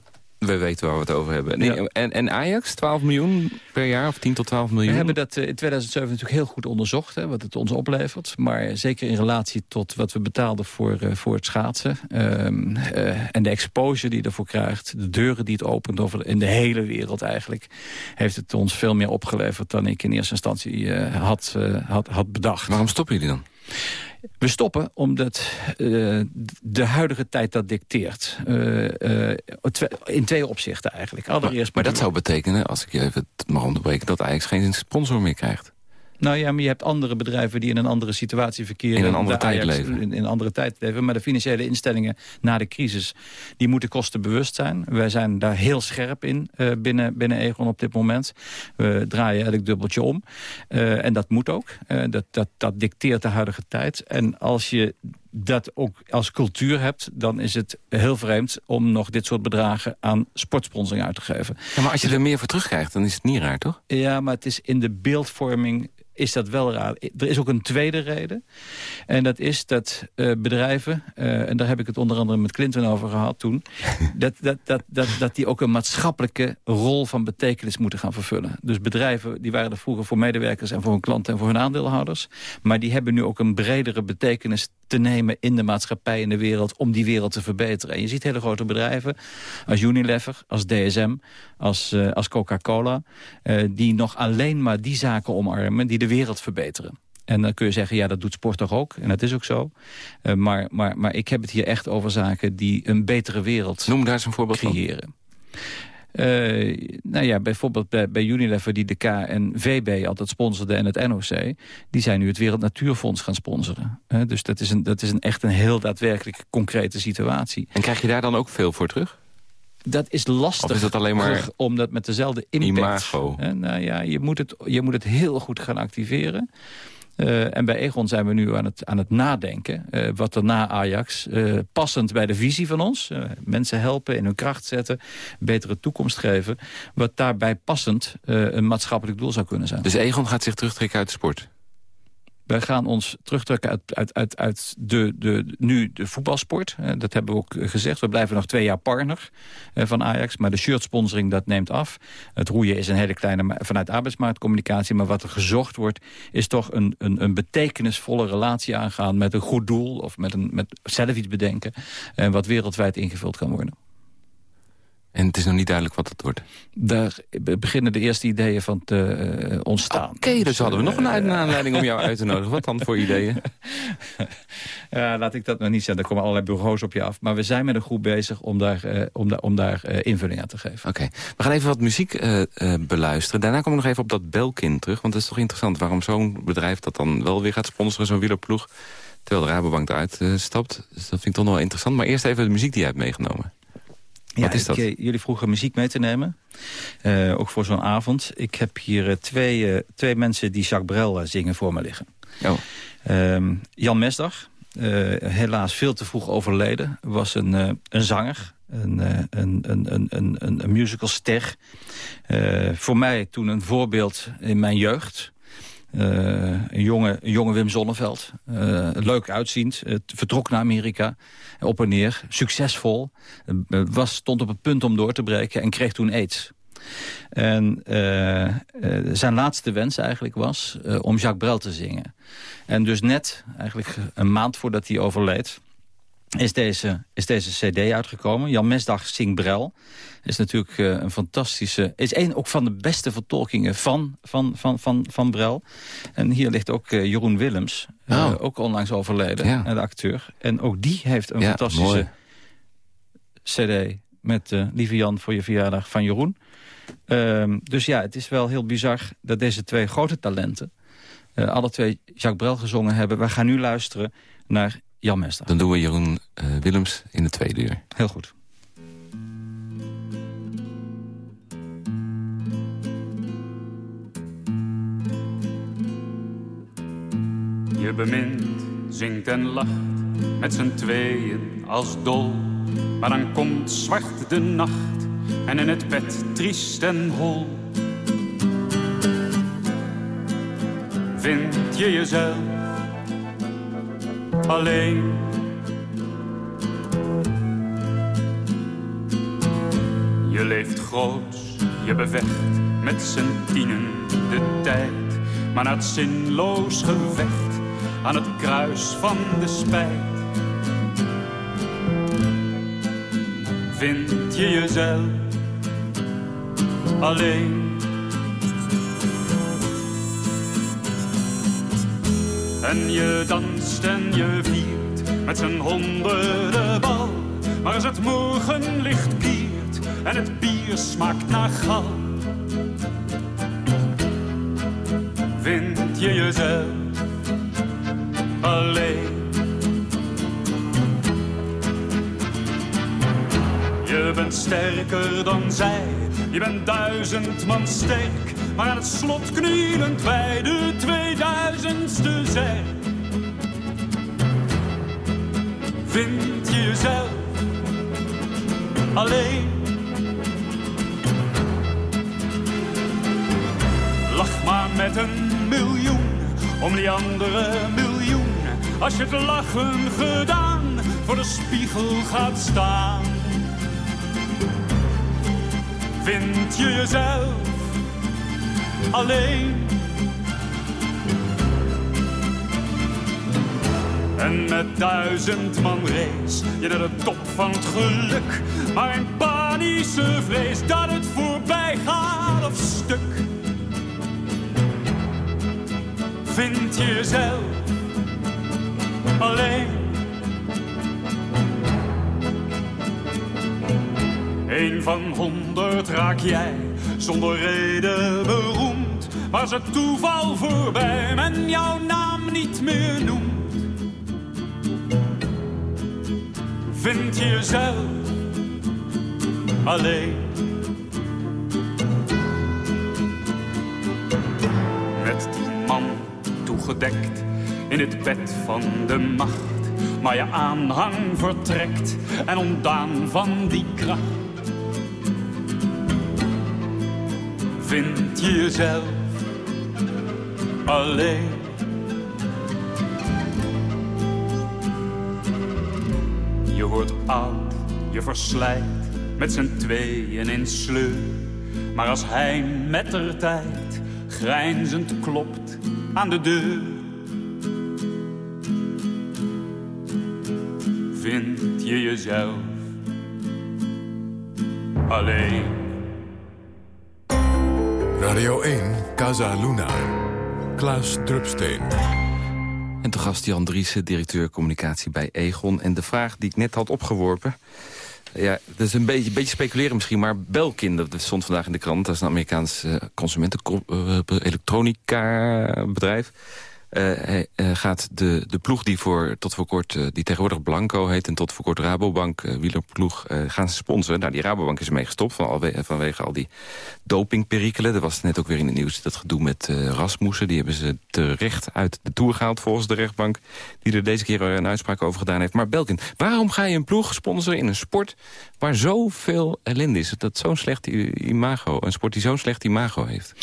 we weten waar we het over hebben. Nee, Ja. en, en Ajax, 12 miljoen per jaar of 10 tot 12 miljoen? We hebben dat eh, in 2007 natuurlijk heel goed onderzocht, hè, wat het ons oplevert. Maar zeker in relatie tot wat we betaalden voor, eh, voor het schaatsen. ehm, eh, en de exposure die je ervoor krijgt. De deuren die het opent over in de hele wereld eigenlijk. Heeft het ons veel meer opgeleverd dan ik in eerste instantie had, had, had bedacht. Waarom stoppen jullie dan? We stoppen omdat eh, de huidige tijd dat dicteert. Eh, eh, in twee opzichten eigenlijk. Allereerst Maar dat zou betekenen, als ik je even mag onderbreken... dat Ajax geen sponsor meer krijgt. Nou ja, maar je hebt andere bedrijven die in een andere situatie verkeren. In een andere De tijd Ajax- leven. In, in een andere tijd leven. Maar de financiële instellingen na de crisis... die moeten kostenbewust zijn. Wij zijn daar heel scherp in eh, binnen, binnen Egon op dit moment. We draaien elk dubbeltje om. Eh, en dat moet ook. Eh, dat, dat, dat dicteert de huidige tijd. En als je dat ook als cultuur hebt... dan is het heel vreemd om nog dit soort bedragen... aan sportsponsoring uit te geven. Ja, maar als je er meer voor terugkrijgt, dan is het niet raar, toch? Ja, maar het is in de beeldvorming is dat wel raar. Er is ook een tweede reden. En dat is dat uh, bedrijven, uh, en daar heb ik het onder andere met Clinton over gehad toen... <laughs> dat, dat, dat, dat, dat die ook een maatschappelijke rol van betekenis moeten gaan vervullen. Dus bedrijven die waren er vroeger voor medewerkers en voor hun klanten en voor hun aandeelhouders. Maar die hebben nu ook een bredere betekenis te nemen in de maatschappij in de wereld... om die wereld te verbeteren. En je ziet hele grote bedrijven als Unilever, als DSM, als, uh, als Coca-Cola... Die nog alleen maar die zaken omarmen die de wereld verbeteren. En dan kun je zeggen, ja, dat doet sport toch ook. En dat is ook zo. Uh, maar, maar, maar ik heb het hier echt over zaken die een betere wereld Noem daar eens een voorbeeld creëren. Van. Uh, nou ja, bijvoorbeeld bij, bij, Unilever die de K en VB altijd sponsorde en het NOC... die zijn nu het Wereld Natuurfonds gaan sponsoren. Uh, dus dat is, een, dat is een, echt een heel daadwerkelijk concrete situatie. En krijg je daar dan ook veel voor terug? Dat is lastig. Of is dat alleen maar om dat met dezelfde impact... Imago. Uh, nou ja, je moet, het, je moet het heel goed gaan activeren. Uh, en bij Egon zijn we nu aan het, aan het nadenken. Uh, wat er na Ajax, uh, passend bij de visie van ons... mensen helpen, in hun kracht zetten, betere toekomst geven... wat daarbij passend een maatschappelijk doel zou kunnen zijn. Dus Egon gaat zich terugtrekken uit de sport? Wij gaan ons terugtrekken uit, uit, uit, uit de, de, nu de voetbalsport. dat hebben we ook gezegd. We blijven nog twee jaar partner van Ajax. Maar de shirtsponsoring dat neemt af. Het roeien is een hele kleine vanuit arbeidsmarktcommunicatie. Maar wat er gezocht wordt is toch een, een, een betekenisvolle relatie aangaan... met een goed doel of met, een, met zelf iets bedenken. En wat wereldwijd ingevuld kan worden. En het is nog niet duidelijk wat het wordt? Daar beginnen de eerste ideeën van te uh, ontstaan. Oké, okay, dus hadden we nog <laughs> een aanleiding om jou uit te nodigen. Wat dan voor ideeën? <laughs> ja, laat ik dat nog niet zeggen. Er komen allerlei bureaus op je af. Maar we zijn met een groep bezig om daar, uh, om da om daar uh, invulling aan te geven. Oké, okay. we gaan even wat muziek beluisteren. Daarna komen we nog even op dat Belkin terug. Want het is toch interessant waarom zo'n bedrijf dat dan wel weer gaat sponsoren, zo'n wielerploeg. Terwijl de Rabobank eruit stapt. Dus dat vind ik toch nog wel interessant. Maar eerst even de muziek die je hebt meegenomen. Ja, is dat? Ik, jullie vroegen muziek mee te nemen. Uh, ook voor zo'n avond. Ik heb hier uh, twee, twee mensen die Jacques Brel zingen voor me liggen. Oh. Ehm, Jan Mesdag, helaas veel te vroeg overleden, was een, een zanger. Een, een, een, een, een, een musicalster. voor mij toen een voorbeeld in mijn jeugd. Uh, een, jonge, jonge Wim Zonneveld. Uh, leuk uitziend. Vertrok naar Amerika. Op en neer. Succesvol. was, stond op het punt om door te breken. En kreeg toen aids. En zijn laatste wens eigenlijk was om Jacques Brel te zingen. En dus net, eigenlijk een maand voordat hij overleed is deze, is deze cd uitgekomen. Jan Mesdag zingt Brel. Is natuurlijk uh, een fantastische... Is een ook van de beste vertolkingen van, van, van, van, van Brel. En hier ligt ook uh, Jeroen Willems. Uh, oh. Ook onlangs overleden, ja. de acteur. En ook die heeft een ja, fantastische mooi. cd... met Lieve Jan voor je verjaardag van Jeroen. Um, dus ja, het is wel heel bizar dat deze twee grote talenten... alle twee Jacques Brel gezongen hebben. Wij gaan nu luisteren naar Jan Mester. Dan doen we Jeroen uh, Willems in de tweede uur. Heel goed. Je bemint, zingt en lacht met z'n tweeën als dol. Maar dan komt zwart de nacht en in het bed triest en hol. Vind je jezelf alleen. Je leeft groot, je bevecht met z'n tienen de tijd. Maar na het zinloos gevecht aan het kruis van de spijt. Vind je jezelf alleen. En je danst en je viert met z'n honderden bal. Maar als het morgenlicht kiert en het bier smaakt naar gal. Vind je jezelf alleen. Je bent sterker dan zij, je bent duizend man sterk. Maar aan het slot knielend bij de tweeduizendste zij. Vind je jezelf alleen? Lach maar met een miljoen om die andere miljoen. Als je het lachen gedaan voor de spiegel gaat staan. Vind je jezelf alleen En met duizend man race je naar de top van het geluk. Maar een panische vrees dat het voorbij gaat of stuk. Vind je jezelf alleen. Een van honderd raak jij zonder reden beroemd. Maar ze toeval voorbij men jouw naam niet meer noemt. Vind je jezelf alleen. Met die man toegedekt in het bed van de macht. Maar je aanhang vertrekt en ontdaan van die kracht. Vind je jezelf alleen. Wordt oud, je verslijt met z'n tweeën in sleur. Maar als hij met der tijd grijnzend klopt aan de deur. Vind je jezelf alleen. Radio 1, Casa Luna. Klaas Drupsteen. En te gast Jan Driessen, directeur communicatie bij Egon. En de vraag die ik net had opgeworpen... Ja, dat is een beetje, beetje speculeren misschien, maar Belkin, dat stond vandaag in de krant. Dat is een Amerikaans uh, consumenten-elektronica bedrijf. Uh, gaat de, de ploeg die, voor, tot voor kort, uh, die tegenwoordig Blanco heet... en tot voor kort Rabobank, wielerploeg, gaan ze sponsoren. Nou, die Rabobank is ermee gestopt van vanwege al die dopingperikelen. Er was net ook weer in het nieuws dat gedoe met Rasmussen. Die hebben ze terecht uit de Tour gehaald volgens de rechtbank... die er deze keer een uitspraak over gedaan heeft. Maar Belkin, waarom ga je een ploeg sponsoren in een sport... waar zoveel ellende is? Dat zo'n slecht imago, een sport die zo'n slecht imago heeft.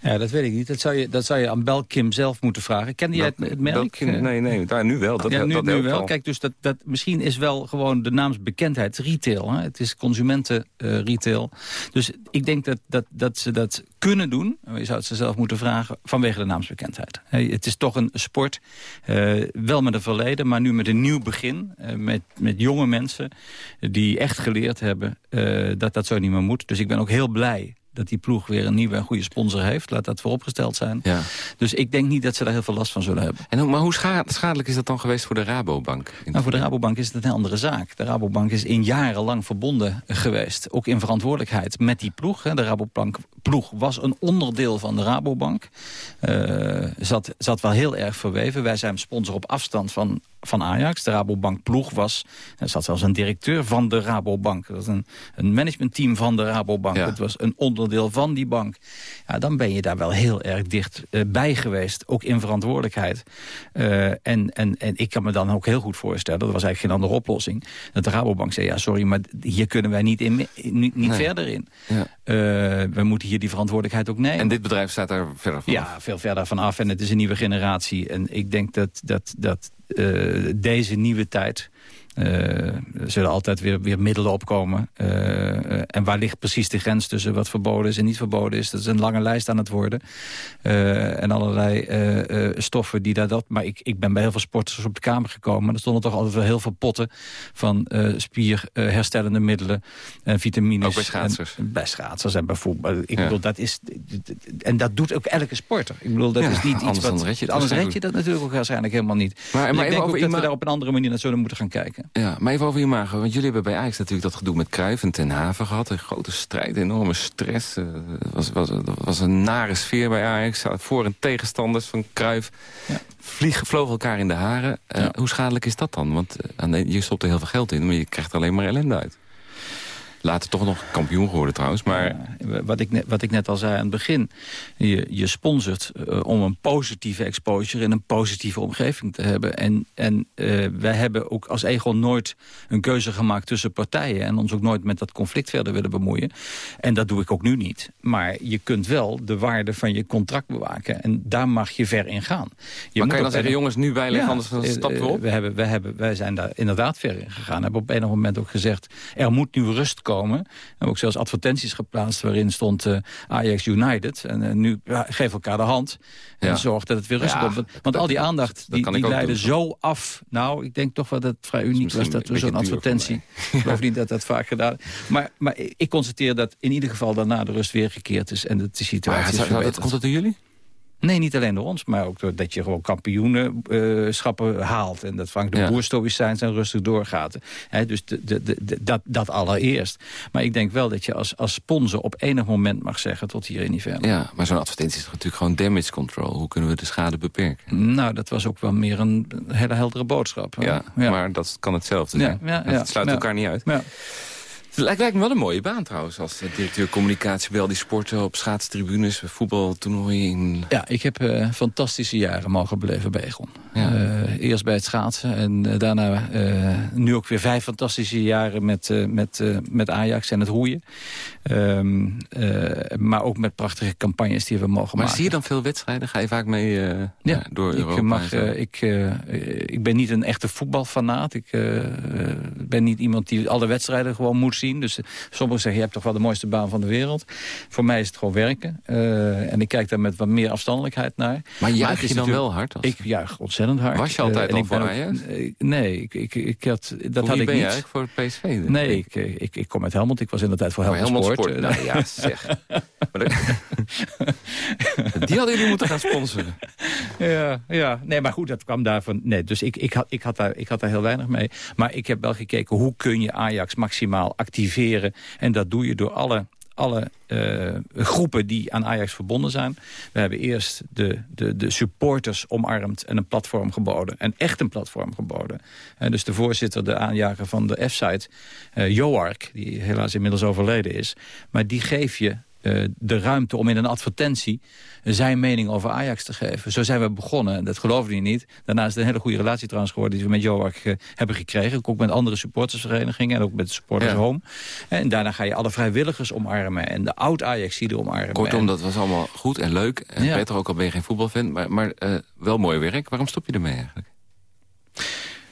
Ja, dat weet ik niet. Dat zou je, dat zou je aan Belkim zelf moeten vragen. Kende jij het, het merk? Belkin, nee, nee, daar nu wel. Dat, ja, nu, dat nu wel. Kijk, dus dat, dat misschien is wel gewoon de naamsbekendheid retail. Hè? Het is consumenten uh, retail. Dus ik denk dat, dat, dat ze dat kunnen doen. Je zou het ze zelf moeten vragen vanwege de naamsbekendheid. het is toch een sport, uh, wel met een verleden, maar nu met een nieuw begin. Uh, met, met jonge mensen die echt geleerd hebben dat dat zo niet meer moet. Dus ik ben ook heel blij dat die ploeg weer een nieuwe en goede sponsor heeft. Laat dat vooropgesteld zijn. Ja. Dus ik denk niet dat ze daar heel veel last van zullen hebben. En, maar hoe schadelijk is dat dan geweest voor de Rabobank? Nou, voor de Rabobank is het een andere zaak. De Rabobank is in jarenlang verbonden geweest. Ook in verantwoordelijkheid met die ploeg. De Rabobank ploeg was een onderdeel van de Rabobank. Uh, zat, zat wel heel erg verweven. Wij zijn sponsor op afstand van van Ajax. De Rabobank ploeg was, er zat zelfs een directeur van de Rabobank. Dat was een, een managementteam van de Rabobank. Het was een onderdeel van die bank. Ja, dan ben je daar wel heel erg dicht uh, bij geweest, ook in verantwoordelijkheid. Uh, en, en, en ik kan me dan ook heel goed voorstellen, dat was eigenlijk geen andere oplossing, dat de Rabobank zei, ja sorry, maar hier kunnen wij niet, in, niet, niet verder in. Ja. Uh, we moeten hier die verantwoordelijkheid ook nemen. En dit bedrijf staat daar verder van Ja, veel verder van af. En het is een nieuwe generatie. En ik denk dat, dat, dat deze nieuwe tijd er zullen altijd weer, weer middelen opkomen. Uh, en waar ligt precies de grens tussen wat verboden is en niet verboden is? Dat is een lange lijst aan het worden. Uh, en allerlei stoffen die daar dat... Maar ik, ik ben bij heel veel sporters op de kamer gekomen. Er stonden toch altijd wel heel veel potten van spierherstellende middelen en vitamines. Ook bij schaatsers? En, bij schaatsers en bij voetbal. Ik ja. bedoel, dat is... En dat doet ook elke sporter. Ik bedoel, dat ja, is niet iets wat... Red je anders red je dat natuurlijk ook waarschijnlijk helemaal niet. Maar, maar ik denk ook dat we daar op een andere manier naar zullen moeten gaan kijken. Ja, maar even over imago. Want jullie hebben bij Ajax natuurlijk dat gedoe met Cruijff en Ten Haven gehad. Een grote strijd, enorme stress. Het uh, was, was, was een nare sfeer bij Ajax. Voor- en tegenstanders van Cruijff. Ja. Vliegen, vlogen elkaar in de haren. Uh, ja. Hoe schadelijk is dat dan? Want uh, je stopt er heel veel geld in, maar je krijgt er alleen maar ellende uit. Later toch nog kampioen geworden trouwens. Maar... wat, ik net, wat ik net al zei aan het begin. Je, je sponsort uh, om een positieve exposure in een positieve omgeving te hebben. En, en uh, wij hebben ook als Egon nooit een keuze gemaakt tussen partijen. En ons ook nooit met dat conflict verder willen bemoeien. En dat doe ik ook nu niet. Maar je kunt wel de waarde van je contract bewaken. En daar mag je ver in gaan. Je maar kan je dan zeggen, jongens, nu bijleggen, ja, anders dan stappen we op? We hebben, we hebben, wij zijn daar inderdaad ver in gegaan. We hebben op een moment ook gezegd, er moet nu rust komen. We hebben ook zelfs advertenties geplaatst waarin stond uh, Ajax United. En uh, nu ja, geef elkaar de hand en ja. zorg dat het weer rust ja, komt. Want, al die aandacht, die, die leiden zo af. Nou, ik denk toch wel dat het vrij uniek was dat we zo'n advertentie... Ik geloof niet dat dat vaak gedaan Maar, maar ik constateer dat in ieder geval daarna de rust weer gekeerd is. En dat de situatie maar, is verbeterd. Komt dat door jullie? Nee, niet alleen door ons, maar ook doordat je gewoon kampioenschappen haalt. En dat Frank de ja. Boer zijn en rustig doorgaat. He, dus de, de, de, dat, dat allereerst. Maar ik denk wel dat je als, als sponsor op enig moment mag zeggen tot hier in die verder. Ja, maar zo'n advertentie is natuurlijk gewoon damage control. Hoe kunnen we de schade beperken? Nou, dat was ook wel meer een hele heldere boodschap. Ja, ja. maar dat kan hetzelfde zijn. Ja, ja, het sluit elkaar niet uit. Het lijkt, lijkt me wel een mooie baan trouwens, als directeur communicatie bij al die sporten op schaatstribunes, voetbaltoernooien. Ja, ik heb uh, fantastische jaren mogen beleven bij Egon. Ja. Uh, eerst bij het schaatsen en uh, daarna nu ook weer vijf fantastische jaren met, met, met Ajax en het roeien. Um, maar ook met prachtige campagnes die we mogen maar maken. Maar zie je dan veel wedstrijden? Ga je vaak mee ja, door Europa? Ik, mag, ik, ik ben niet een echte voetbalfanaat. Ik ben niet iemand die alle wedstrijden gewoon moet zien. Dus sommigen zeggen, je hebt toch wel de mooiste baan van de wereld. Voor mij is het gewoon werken. Uh, en ik kijk daar met wat meer afstandelijkheid naar. Maar juich je dan wel hard? Als... Ik juich ontzettend hard. Was je altijd uh, al voor Ajax? nee, ik, ik, ik had, dat voor had ik ben niet. je eigenlijk voor PSV? Nee, ik, ik, ik kom uit Helmond. Ik was in de tijd voor Helmond, Helmond Sport. Sport. nou ja, <laughs> zeg. <laughs> Die hadden jullie moeten gaan sponsoren. <laughs> Ja, ja, nee, maar goed, dat kwam daarvan. Nee, dus ik, ik, had, ik, had daar, ik had daar heel weinig mee. Maar ik heb wel gekeken, hoe kun je Ajax maximaal activeren? En dat doe je door alle alle uh, groepen die aan Ajax verbonden zijn. We hebben eerst de, de, de supporters omarmd en een platform geboden. En echt een platform geboden. En dus de voorzitter, de aanjager van de F-site, uh, Joark... die helaas inmiddels overleden is. Maar die geef je de ruimte om in een advertentie zijn mening over Ajax te geven. Zo zijn we begonnen, dat geloofde je niet. Daarna is het een hele goede relatie trouwens geworden... die we met Joak uh, hebben gekregen. Ook met andere supportersverenigingen en ook met Supporters ja. Home. En daarna ga je alle vrijwilligers omarmen en de oud-Ajax-zieden omarmen. Kortom, dat was allemaal goed en leuk. En ja. Peter, ook al ben je geen voetbalfan, maar, maar uh, wel mooi werk. Waarom stop je ermee eigenlijk?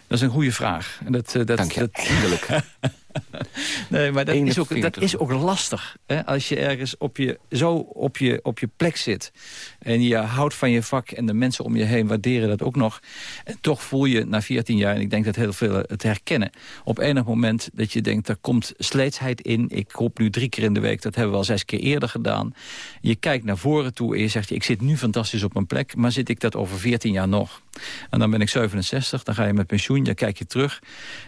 Dat is een goede vraag. Dat, uh, dat, Dank je, dat... eindelijk. <laughs> <laughs> nee, maar dat is ook, dat is ook lastig. Hè? Als je ergens op je, zo op je, op je plek zit... en je houdt van je vak en de mensen om je heen waarderen dat ook nog... en toch voel je na 14 jaar, en ik denk dat heel veel het herkennen... op enig moment dat je denkt, er komt sleetsheid in. Ik roep nu drie keer in de week, dat hebben we al zes keer eerder gedaan. Je kijkt naar voren toe en je zegt... ik zit nu fantastisch op mijn plek, maar zit ik dat over 14 jaar nog? En dan ben ik 67, dan ga je met pensioen, dan kijk je terug.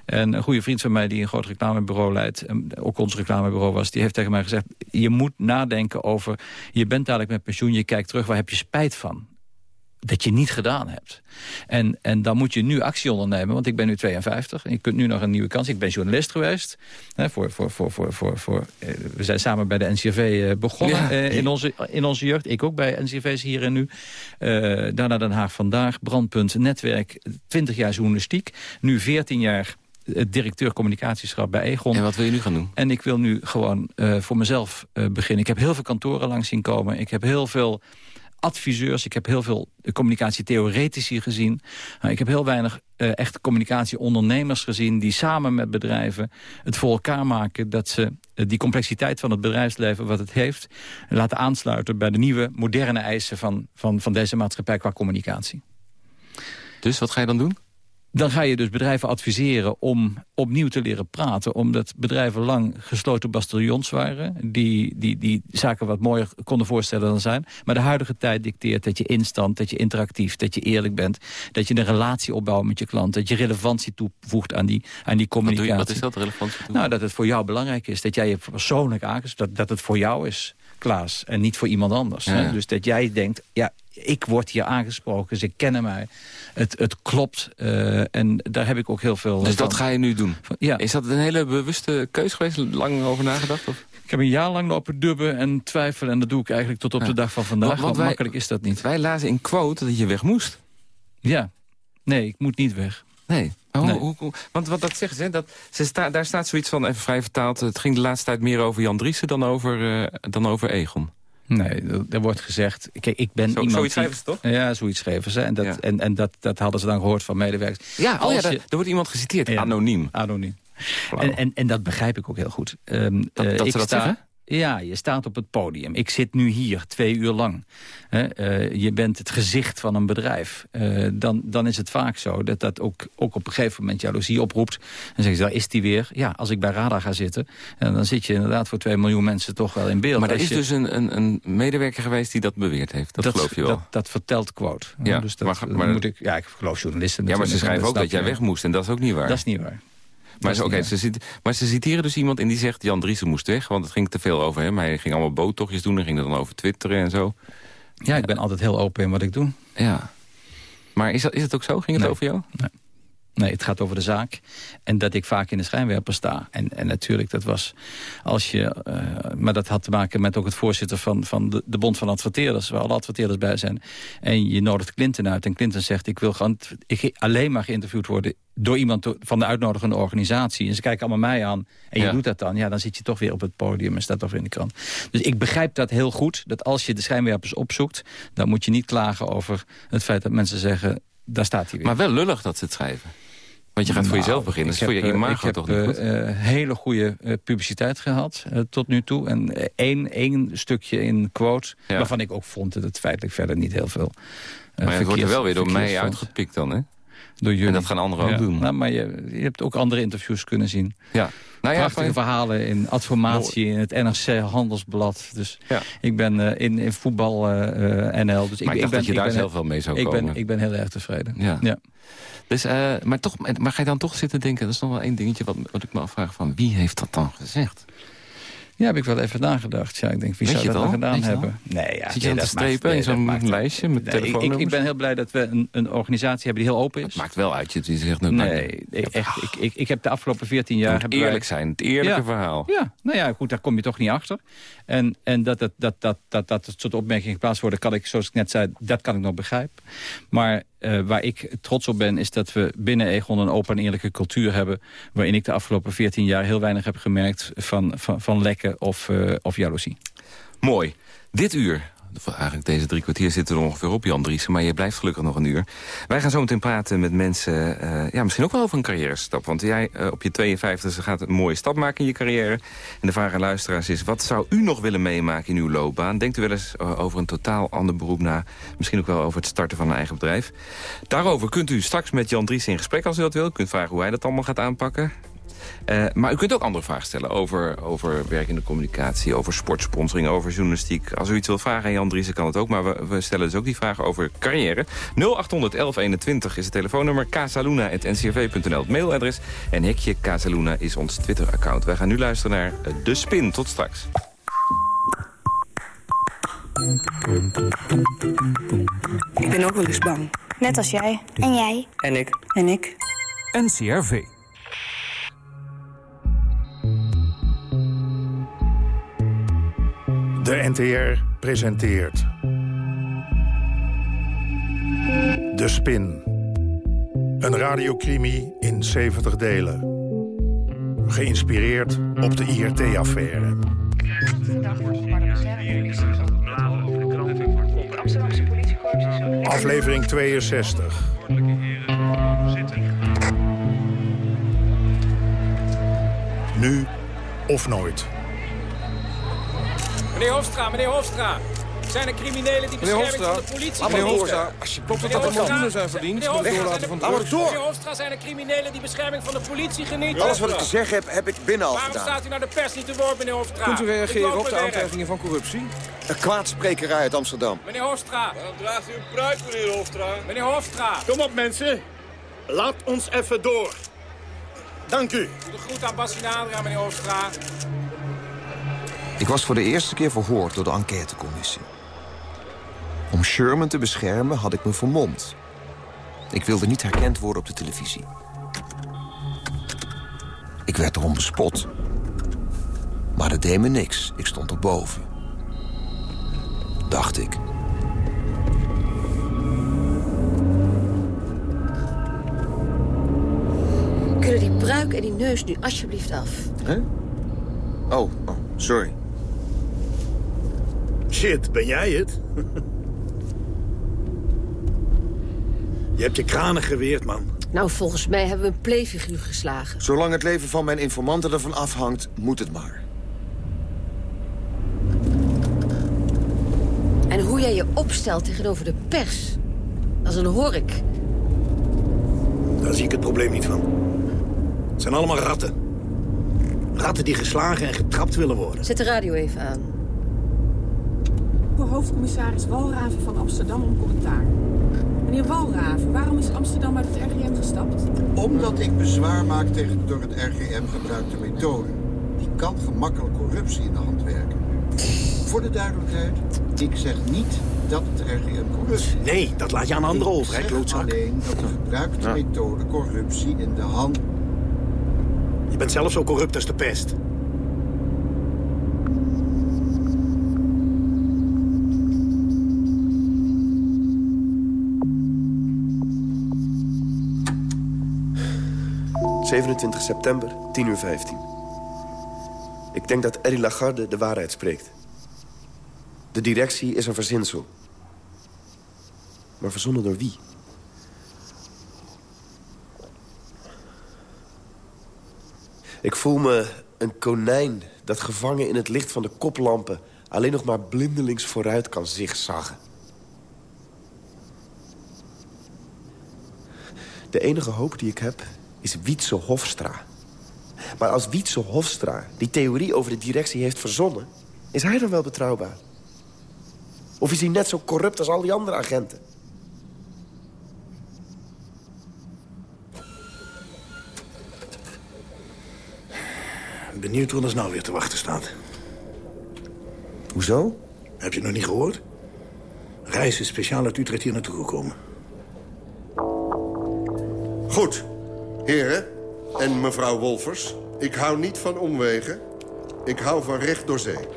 En een goede vriend van mij die een groot reclamebureau leidt... ook ons reclamebureau was, die heeft tegen mij gezegd... je moet nadenken over, je bent dadelijk met pensioen... je kijkt terug, waar heb je spijt van? dat je niet gedaan hebt. En, en dan moet je nu actie ondernemen, want ik ben nu 52. En je kunt nu nog een nieuwe kans. Ik ben journalist geweest. Hè, voor, voor, voor, voor, voor, voor, eh, we zijn samen bij de NCRV eh, begonnen ja. eh, in, onze, in onze jeugd. Ik ook bij NCRV's hier en nu. Uh, daarna Den Haag Vandaag, Brandpunt, Netwerk. 20 jaar journalistiek. Nu 14 jaar directeur communicatieschap bij Egon. En wat wil je nu gaan doen? En ik wil nu gewoon uh, voor mezelf uh, beginnen. Ik heb heel veel kantoren langs zien komen. Ik heb heel veel adviseurs. Ik heb heel veel communicatietheoretici gezien. Uh, ik heb heel weinig uh, echte communicatieondernemers gezien... die samen met bedrijven het voor elkaar maken... dat ze uh, die complexiteit van het bedrijfsleven wat het heeft... laten aansluiten bij de nieuwe, moderne eisen van, van, van deze maatschappij qua communicatie. Dus wat ga je dan doen? Dan ga je dus bedrijven adviseren om opnieuw te leren praten. Omdat bedrijven lang gesloten bastiljons waren. Die, die, die zaken wat mooier konden voorstellen dan zijn. Maar de huidige tijd dicteert dat je instant, dat je interactief, dat je eerlijk bent. Dat je een relatie opbouwt met je klant. Dat je relevantie toevoegt aan die, aan die communicatie. Wat, wat is dat, relevantie toevoegen? Nou, dat het voor jou belangrijk is. Dat jij je persoonlijk aangesloten, dat, dat het voor jou is. Klaas, en niet voor iemand anders. Ja. Dus dat jij denkt, ja, ik word hier aangesproken, ze kennen mij. Het, het klopt. Uh, en daar heb ik ook heel veel... Dus dat ga je nu doen? ja. Is dat een hele bewuste keus geweest? Lang over nagedacht? Of? Ik heb een jaar lang lopen dubben en twijfelen. En dat doe ik eigenlijk tot op de dag van vandaag. Want, want makkelijk is dat niet. Wij lazen in quote dat je weg moest. Ja. Nee, ik moet niet weg. Nee. Hoe, hoe, want wat dat zeggen ze, dat, ze sta, daar staat zoiets van, even vrij vertaald... het ging de laatste tijd meer over Jan Driessen dan over, uh, dan over Egon. Nee, er wordt gezegd... Kijk, ik ben Zo, iemand zoiets schrijven ze toch? Ja, zoiets schreven ze. En, dat, ja. en, en dat, dat hadden ze dan gehoord van medewerkers. Ja, oh ja je, er wordt iemand geciteerd, ja, anoniem. Anoniem. En, en, en dat begrijp ik ook heel goed. Um, dat, uh, dat ik ze dat sta, zeggen? Ja, je staat op het podium. Ik zit nu hier, twee uur lang. Uh, je bent het gezicht van een bedrijf. Uh, dan, dan is het vaak zo dat dat ook, ook op een gegeven moment jaloezie oproept. En zeggen ze, daar is die weer. Ja, als ik bij Radar ga zitten... En dan zit je inderdaad voor twee miljoen mensen toch wel in beeld. Maar er is dus een, een, een, medewerker geweest die dat beweerd heeft. Dat, geloof je wel. Dat, dat vertelt quote. Ja, dus dat, maar, maar, moet ik, ja, ik geloof journalisten Ja, maar ze schrijven ook dat jij weg moest. En dat is ook niet waar. Dat is niet waar. Maar, ze, zit, maar ze citeren dus iemand en die zegt... Jan Driessen moest weg, want het ging te veel over hem. Hij ging allemaal boottochtjes doen en ging het dan over twitteren en zo. Ja, ik ben altijd heel open in wat ik doe. Ja. Maar is, dat, is het ook zo? Ging het over jou? Nee. Nee, het gaat over de zaak. En dat ik vaak in de schijnwerper sta. En, en natuurlijk, dat was als je... Uh, maar dat had te maken met ook het voorzitter van, van de, de Bond van Adverteerders... waar alle adverteerders bij zijn. En je nodigt Clinton uit. En Clinton zegt, ik wil gewoon, ik alleen maar geïnterviewd worden... door iemand van de uitnodigende organisatie. En ze kijken allemaal mij aan. En je doet dat dan. Ja, dan zit je toch weer op het podium en staat toch weer in de krant. Dus ik begrijp dat heel goed. Dat als je de schijnwerpers opzoekt... dan moet je niet klagen over het feit dat mensen zeggen... Daar staat hij weer. Maar wel lullig dat ze het schrijven. Want je gaat voor jezelf nou, beginnen. Dat is voor je eh, imago toch niet goed? Ik heb uh, hele goede uh, publiciteit gehad uh, tot nu toe. En één, één stukje in quote, ja. waarvan ik ook vond dat het feitelijk verder niet heel veel... maar het wordt er wel weer door mij uitgepikt dan, hè? Door jullie. En dat gaan anderen ja. ook doen. Nou, maar je, je hebt ook andere interviews kunnen zien. Ja. Nou ja, Prachtige verhalen in adformatie, in het NRC Handelsblad. Dus ja. ik ben uh, in, in voetbal uh, NL. Dus maar ik, ik, ben, dat je daar zelf wel mee zou ik komen. Ben, ik ben heel erg tevreden. Ja. ja. Dus, uh, maar, toch, maar ga je dan toch zitten denken... dat is nog wel één dingetje wat, wat ik me afvraag van... wie heeft dat dan gezegd? Ja, heb ik wel even nagedacht. Ja, ik denk, wie Weet zou dat dan gedaan hebben? Nee, ja, Zit je nee, aan te strepen in zo'n lijstje met nee, telefoonnummers? Ik, ik, ben heel blij dat we een, een organisatie hebben die heel open is. Het maakt wel uit, je zegt... Nou, nee, nee echt, ik, ik, ik heb de afgelopen 14 jaar... Het eerlijk wij... zijn, het eerlijke ja, verhaal. Ja, nou ja, goed, daar kom je toch niet achter. En, en dat, dat, dat, dat, dat, dat het soort opmerkingen geplaatst worden, kan ik, zoals ik net zei, dat kan ik nog begrijpen. Maar uh, waar ik trots op ben, is dat we binnen Egon een open en eerlijke cultuur hebben... waarin ik de afgelopen 14 jaar heel weinig heb gemerkt van, van, van lekken of, uh, of jaloezie. Mooi. Dit uur eigenlijk deze drie kwartier zitten er ongeveer op, Jan Driessen. Maar je blijft gelukkig nog een uur. Wij gaan zo meteen praten met mensen, uh, ja, misschien ook wel over een carrière stap. Want jij uh, op je 52 gaat een mooie stap maken in je carrière. En de vraag aan luisteraars is, wat zou u nog willen meemaken in uw loopbaan? Denkt u wel eens uh, over een totaal ander beroep na? Misschien ook wel over het starten van een eigen bedrijf. Daarover kunt u straks met Jan Driessen in gesprek als u dat wilt. U kunt vragen hoe hij dat allemaal gaat aanpakken. Uh, maar u kunt ook andere vragen stellen over, over werk in de communicatie... over sportsponsoring, over journalistiek. Als u iets wilt vragen aan Jan Driessen kan het ook... maar we, we stellen dus ook die vragen over carrière. 0800 1121 is het telefoonnummer. casaluna.ncrv.nl het mailadres. En hekje Casaluna is ons Twitter-account. Wij gaan nu luisteren naar De Spin. Tot straks. Ik ben ook wel eens bang. Net als jij. En jij. En ik. En ik. NCRV. De NTR presenteert... De Spin. Een radiocrimi in 70 delen. Geïnspireerd op de IRT-affaire. Aflevering 62. Nu of nooit. Meneer Hofstra, meneer Hofstra. Zijn er criminelen die bescherming van de politie Meneer Hofstra, klopt het dat er miljoenen zijn verdiend? Meneer Hofstra, van de meneer Hofstra, zijn er criminelen die bescherming van de politie genieten? Alles wat ik te zeggen heb, heb ik binnen al Waarom gedaan. staat u naar de pers niet te woord, meneer Hofstra? Kunt u reageren op de aantijgingen van corruptie? Een kwaadsprekerij uit Amsterdam. Meneer Hofstra. Waarom draagt u een pruik, meneer Hofstra? Meneer Hofstra. Kom op, mensen. Laat ons even door. Dank u. Doe de groet aan Bassinadra, meneer Hofstra. Ik was voor de eerste keer verhoord door de enquêtecommissie. Om Sherman te beschermen had ik me vermomd. Ik wilde niet herkend worden op de televisie. Ik werd erom bespot. Maar het deed me niks. Ik stond erboven. Dacht ik. Kunnen die pruik en die neus nu alsjeblieft af? Hè? Oh, oh, sorry. Shit, ben jij het? je hebt je kranen geweerd, man. Nou, volgens mij hebben we een playfiguur geslagen. Zolang het leven van mijn informanten ervan afhangt, moet het maar. En hoe jij je opstelt tegenover de pers. Als een hork. Daar zie ik het probleem niet van. Het zijn allemaal ratten. Ratten die geslagen en getrapt willen worden. Zet de radio even aan. Hoofdcommissaris Walraven van Amsterdam om commentaar. Meneer Walraven, waarom is Amsterdam uit het RGM gestapt? Omdat ik bezwaar maak tegen de door het RGM gebruikte methode. Die kan gemakkelijk corruptie in de hand werken. Voor de duidelijkheid, ik zeg niet dat het RGM corruptie is. Nee, dat laat je aan anderen over, hè, Ik zeg klootzak. alleen dat de gebruikte methode corruptie in de hand... Je bent zelf zo corrupt als de pest. ...27 september, 10 uur 15. Ik denk dat Eddie Lagarde de waarheid spreekt. De directie is een verzinsel. Maar verzonnen door wie? Ik voel me een konijn dat gevangen in het licht van de koplampen... alleen nog maar blindelings vooruit kan zigzaggen. De enige hoop die ik heb is Wietse Hofstra. Maar als Wietse Hofstra die theorie over de directie heeft verzonnen... is hij dan wel betrouwbaar? Of is hij net zo corrupt als al die andere agenten? Benieuwd wat ons nou weer te wachten staat. Hoezo? Heb je nog niet gehoord? Reis is speciaal uit Utrecht hier naartoe gekomen. Goed, heren en mevrouw Wolfers. Ik hou niet van omwegen. Ik hou van recht door zee.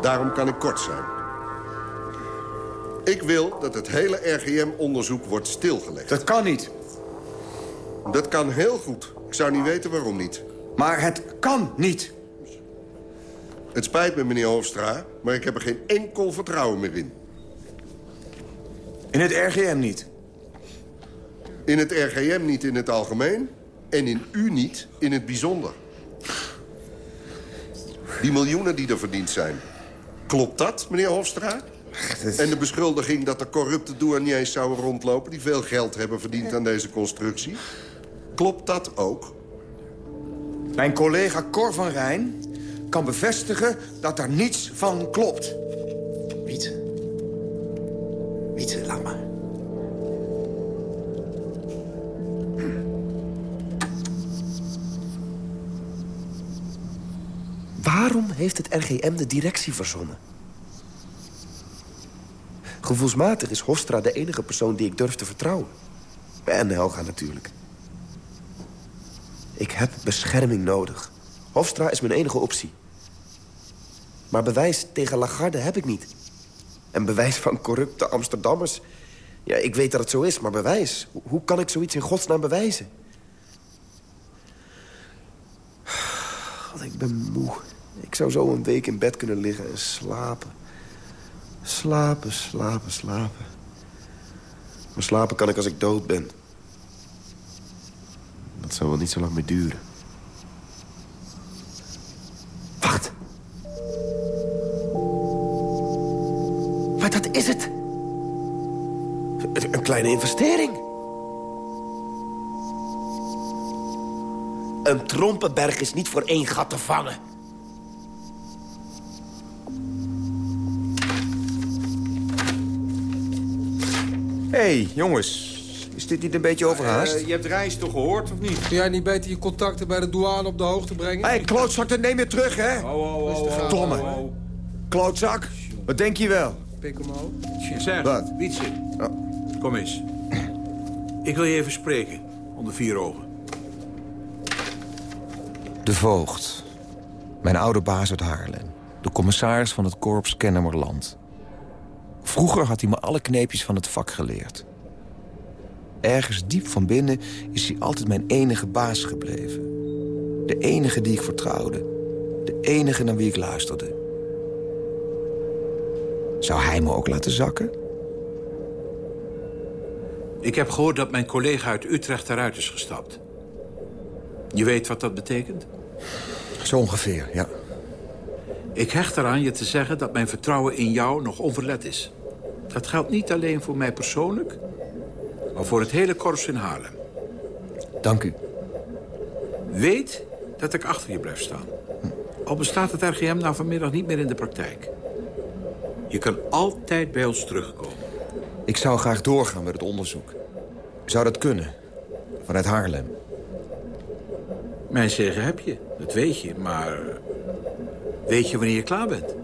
Daarom kan ik kort zijn. Ik wil dat het hele RGM-onderzoek wordt stilgelegd. Dat kan niet. Dat kan heel goed. Ik zou niet weten waarom niet. Maar het kan niet. Het spijt me, meneer Hofstra, maar ik heb er geen enkel vertrouwen meer in. In het RGM niet? In het RGM niet in het algemeen en in u niet in het bijzonder. Die miljoenen die er verdiend zijn. Klopt dat, meneer Hofstra? En de beschuldiging dat er corrupte douaniers zouden rondlopen... die veel geld hebben verdiend aan deze constructie. Klopt dat ook? Mijn collega Cor van Rijn kan bevestigen dat daar niets van klopt. Wiet. Wiet, laat maar. Waarom heeft het RGM de directie verzonnen? Gevoelsmatig is Hofstra de enige persoon die ik durf te vertrouwen. En Helga natuurlijk. Ik heb bescherming nodig. Hofstra is mijn enige optie. Maar bewijs tegen Lagarde heb ik niet. En bewijs van corrupte Amsterdammers... Ja, ik weet dat het zo is, maar bewijs. Hoe- kan ik zoiets in godsnaam bewijzen? Ik ben moe. Ik zou zo een week in bed kunnen liggen en slapen. Slapen, slapen, slapen. Maar slapen kan ik als ik dood ben. Dat zal wel niet zo lang meer duren. Wacht. Maar dat is het. Een kleine investering. Een trompenberg is niet voor één gat te vangen. Hey, jongens. Is dit niet een beetje overhaast? Eh, je hebt Reis toch gehoord, of niet? Kun jij niet beter je contacten bij de douane op de hoogte brengen? Hé, hey, klootzak, dat neem je terug, hè? Oh, oh, oh, oh. Domme. oh, oh. Klootzak, wat denk je wel? Pekomo. Zeg, Wat? Wietse. Kom eens. Ik wil je even spreken, onder vier ogen. De voogd. Mijn oude baas uit Haarlem. De commissaris van het korps Kennemerland. Vroeger had hij me alle kneepjes van het vak geleerd. Ergens diep van binnen is hij altijd mijn enige baas gebleven. De enige die ik vertrouwde. De enige naar wie ik luisterde. Zou hij me ook laten zakken? Ik heb gehoord dat mijn collega uit Utrecht eruit is gestapt. Je weet wat dat betekent? Zo ongeveer, ja. Ik hecht eraan je te zeggen dat mijn vertrouwen in jou nog onverlet is. Dat geldt niet alleen voor mij persoonlijk... maar voor het hele korps in Haarlem. Dank u. Weet dat ik achter je blijf staan. Al bestaat het RGM nou vanmiddag niet meer in de praktijk. Je kan altijd bij ons terugkomen. Ik zou graag doorgaan met het onderzoek. Zou dat kunnen? Vanuit Haarlem. Mijn zegen heb je, dat weet je. Maar weet je wanneer je klaar bent?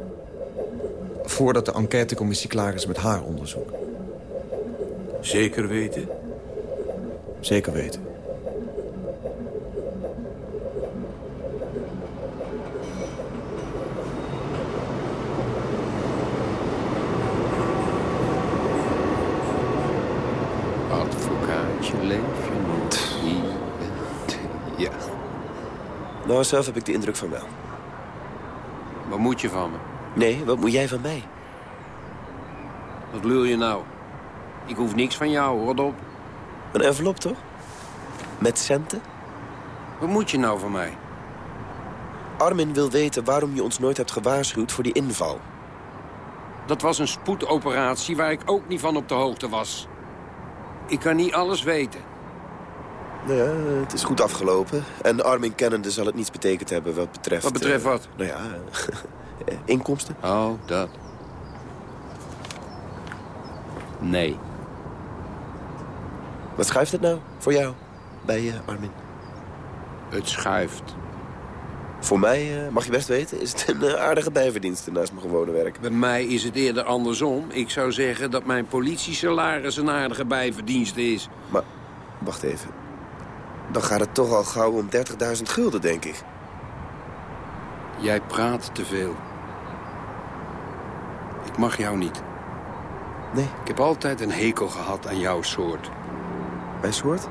Voordat de enquêtecommissie klaar is met haar onderzoek. Zeker weten? Zeker weten. Advocaatje, leef je nog? Ja. Nou, zelf heb ik de indruk van wel. Wat moet je van me? Nee, wat moet jij van mij? Wat lul je nou? Ik hoef niks van jou, rot op. Een envelop, toch? Met centen? Wat moet je nou van mij? Armin wil weten waarom je ons nooit hebt gewaarschuwd voor die inval. Dat was een spoedoperatie waar ik ook niet van op de hoogte was. Ik kan niet alles weten. Nou ja, het is goed afgelopen. En Armin kennende zal het niets betekend hebben wat betreft... Wat betreft eh, wat? nou ja, <laughs> inkomsten. Oh, dat. Nee. Wat schuift het nou voor jou bij uh, Armin? Het schuift. Voor mij, uh, mag je best weten, is het een uh, aardige bijverdienste naast mijn gewone werk. Bij mij is het eerder andersom. Ik zou zeggen dat mijn politiesalaris een aardige bijverdienste is. Maar, wacht even. Dan gaat het toch al gauw om 30.000 gulden, denk ik. Jij praat te veel. Ik mag jou niet. Nee? Ik heb altijd een hekel gehad aan jouw soort. Mijn soort?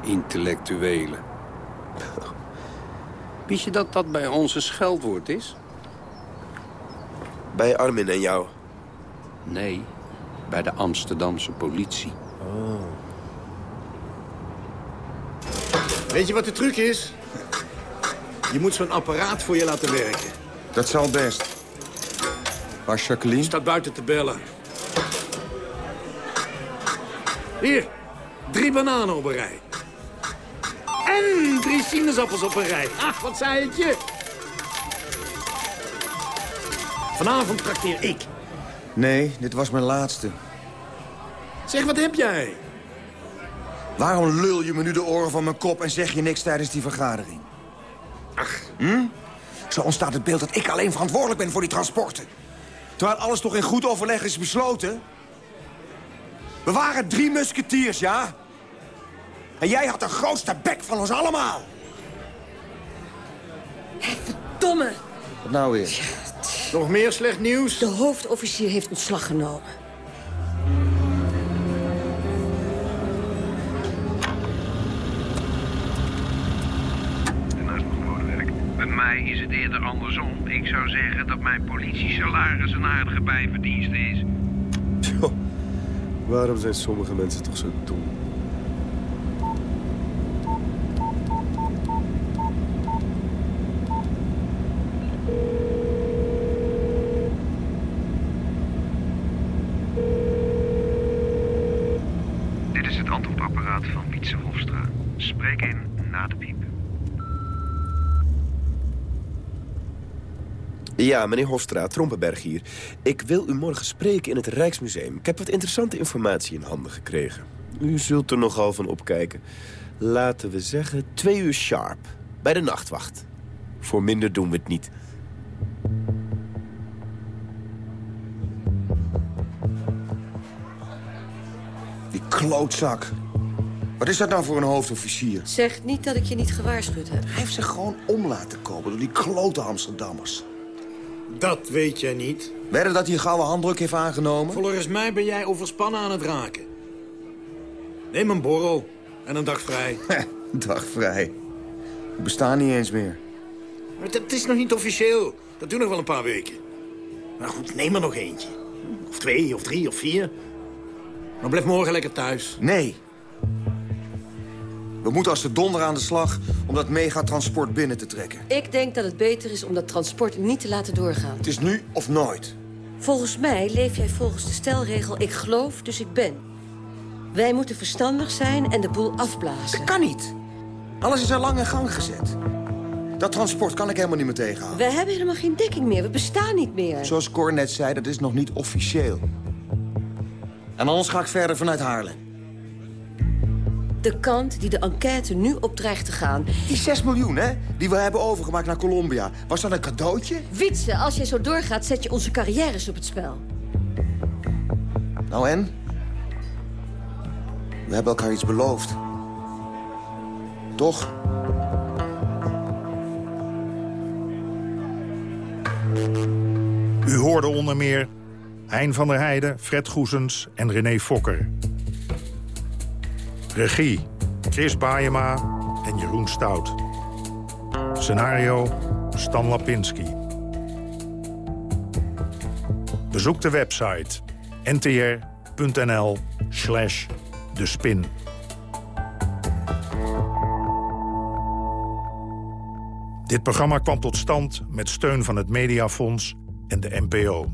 Intellectuelen. <laughs> Wist je dat dat bij ons een scheldwoord is? Bij Armin en jou? Nee, bij de Amsterdamse politie. Oh. Weet je wat de truc is? Je moet zo'n apparaat voor je laten werken. Dat zal best. Waar is Jacqueline? Staat buiten te bellen. Hier, drie bananen op een rij. En drie sinaasappels op een rij. Ah, wat zei het je? Vanavond trakteer ik. Nee, dit was mijn laatste. Zeg, wat heb jij? Waarom lul je me nu de oren van mijn kop en zeg je niks tijdens die vergadering? Ach. Hm? Zo ontstaat het beeld dat ik alleen verantwoordelijk ben voor die transporten. Terwijl alles toch in goed overleg is besloten? We waren drie musketiers, ja? En jij had de grootste bek van ons allemaal. Domme. Wat nou weer? Nog meer slecht nieuws? De hoofdofficier heeft ontslag genomen. Het eerder andersom. Ik zou zeggen dat mijn politiesalaris een aardige bijverdienste is. Waarom zijn sommige mensen toch zo dom? Ja, meneer Hofstra, Trompenberg hier. Ik wil u morgen spreken in het Rijksmuseum. Ik heb wat interessante informatie in handen gekregen. U zult er nogal van opkijken. Laten we zeggen twee uur sharp, bij de nachtwacht. Voor minder doen we het niet. Die klootzak. Wat is dat nou voor een hoofdofficier? Zeg niet dat ik je niet gewaarschuwd heb. Hij heeft zich gewoon om laten kopen door die klote Amsterdammers. Dat weet jij niet. Werden dat hij een gouden handdruk heeft aangenomen? Volgens mij ben jij overspannen aan het raken. Neem een borrel en een dag vrij. <laughs> Dag vrij. We bestaan niet eens meer. Maar dat is nog niet officieel. Dat doet nog wel een paar weken. Maar goed, neem er nog eentje. Of twee, of drie, of vier. Maar blijf morgen lekker thuis. Nee. We moeten als de donder aan de slag om dat megatransport binnen te trekken. Ik denk dat het beter is om dat transport niet te laten doorgaan. Het is nu of nooit. Volgens mij leef jij volgens de stelregel ik geloof, dus ik ben. Wij moeten verstandig zijn en de boel afblazen. Dat kan niet. Alles is al lang in gang gezet. Dat transport kan ik helemaal niet meer tegenhouden. We hebben helemaal geen dekking meer. We bestaan niet meer. Zoals Cor net zei, dat is nog niet officieel. En anders ga ik verder vanuit Haarlem. De kant die de enquête nu op dreigt te gaan. Die 6 miljoen, hè, die we hebben overgemaakt naar Colombia. Was dat een cadeautje? Witse, als jij zo doorgaat, zet je onze carrières op het spel. Nou en? We hebben elkaar iets beloofd. Toch? U hoorde onder meer Hein van der Heijden, Fred Goesens en René Fokker. Regie, Chris Baayema en Jeroen Stout. Scenario, Stan Lapinski. Bezoek de website ntr.nl slash de spin. Dit programma kwam tot stand met steun van het Mediafonds en de NPO.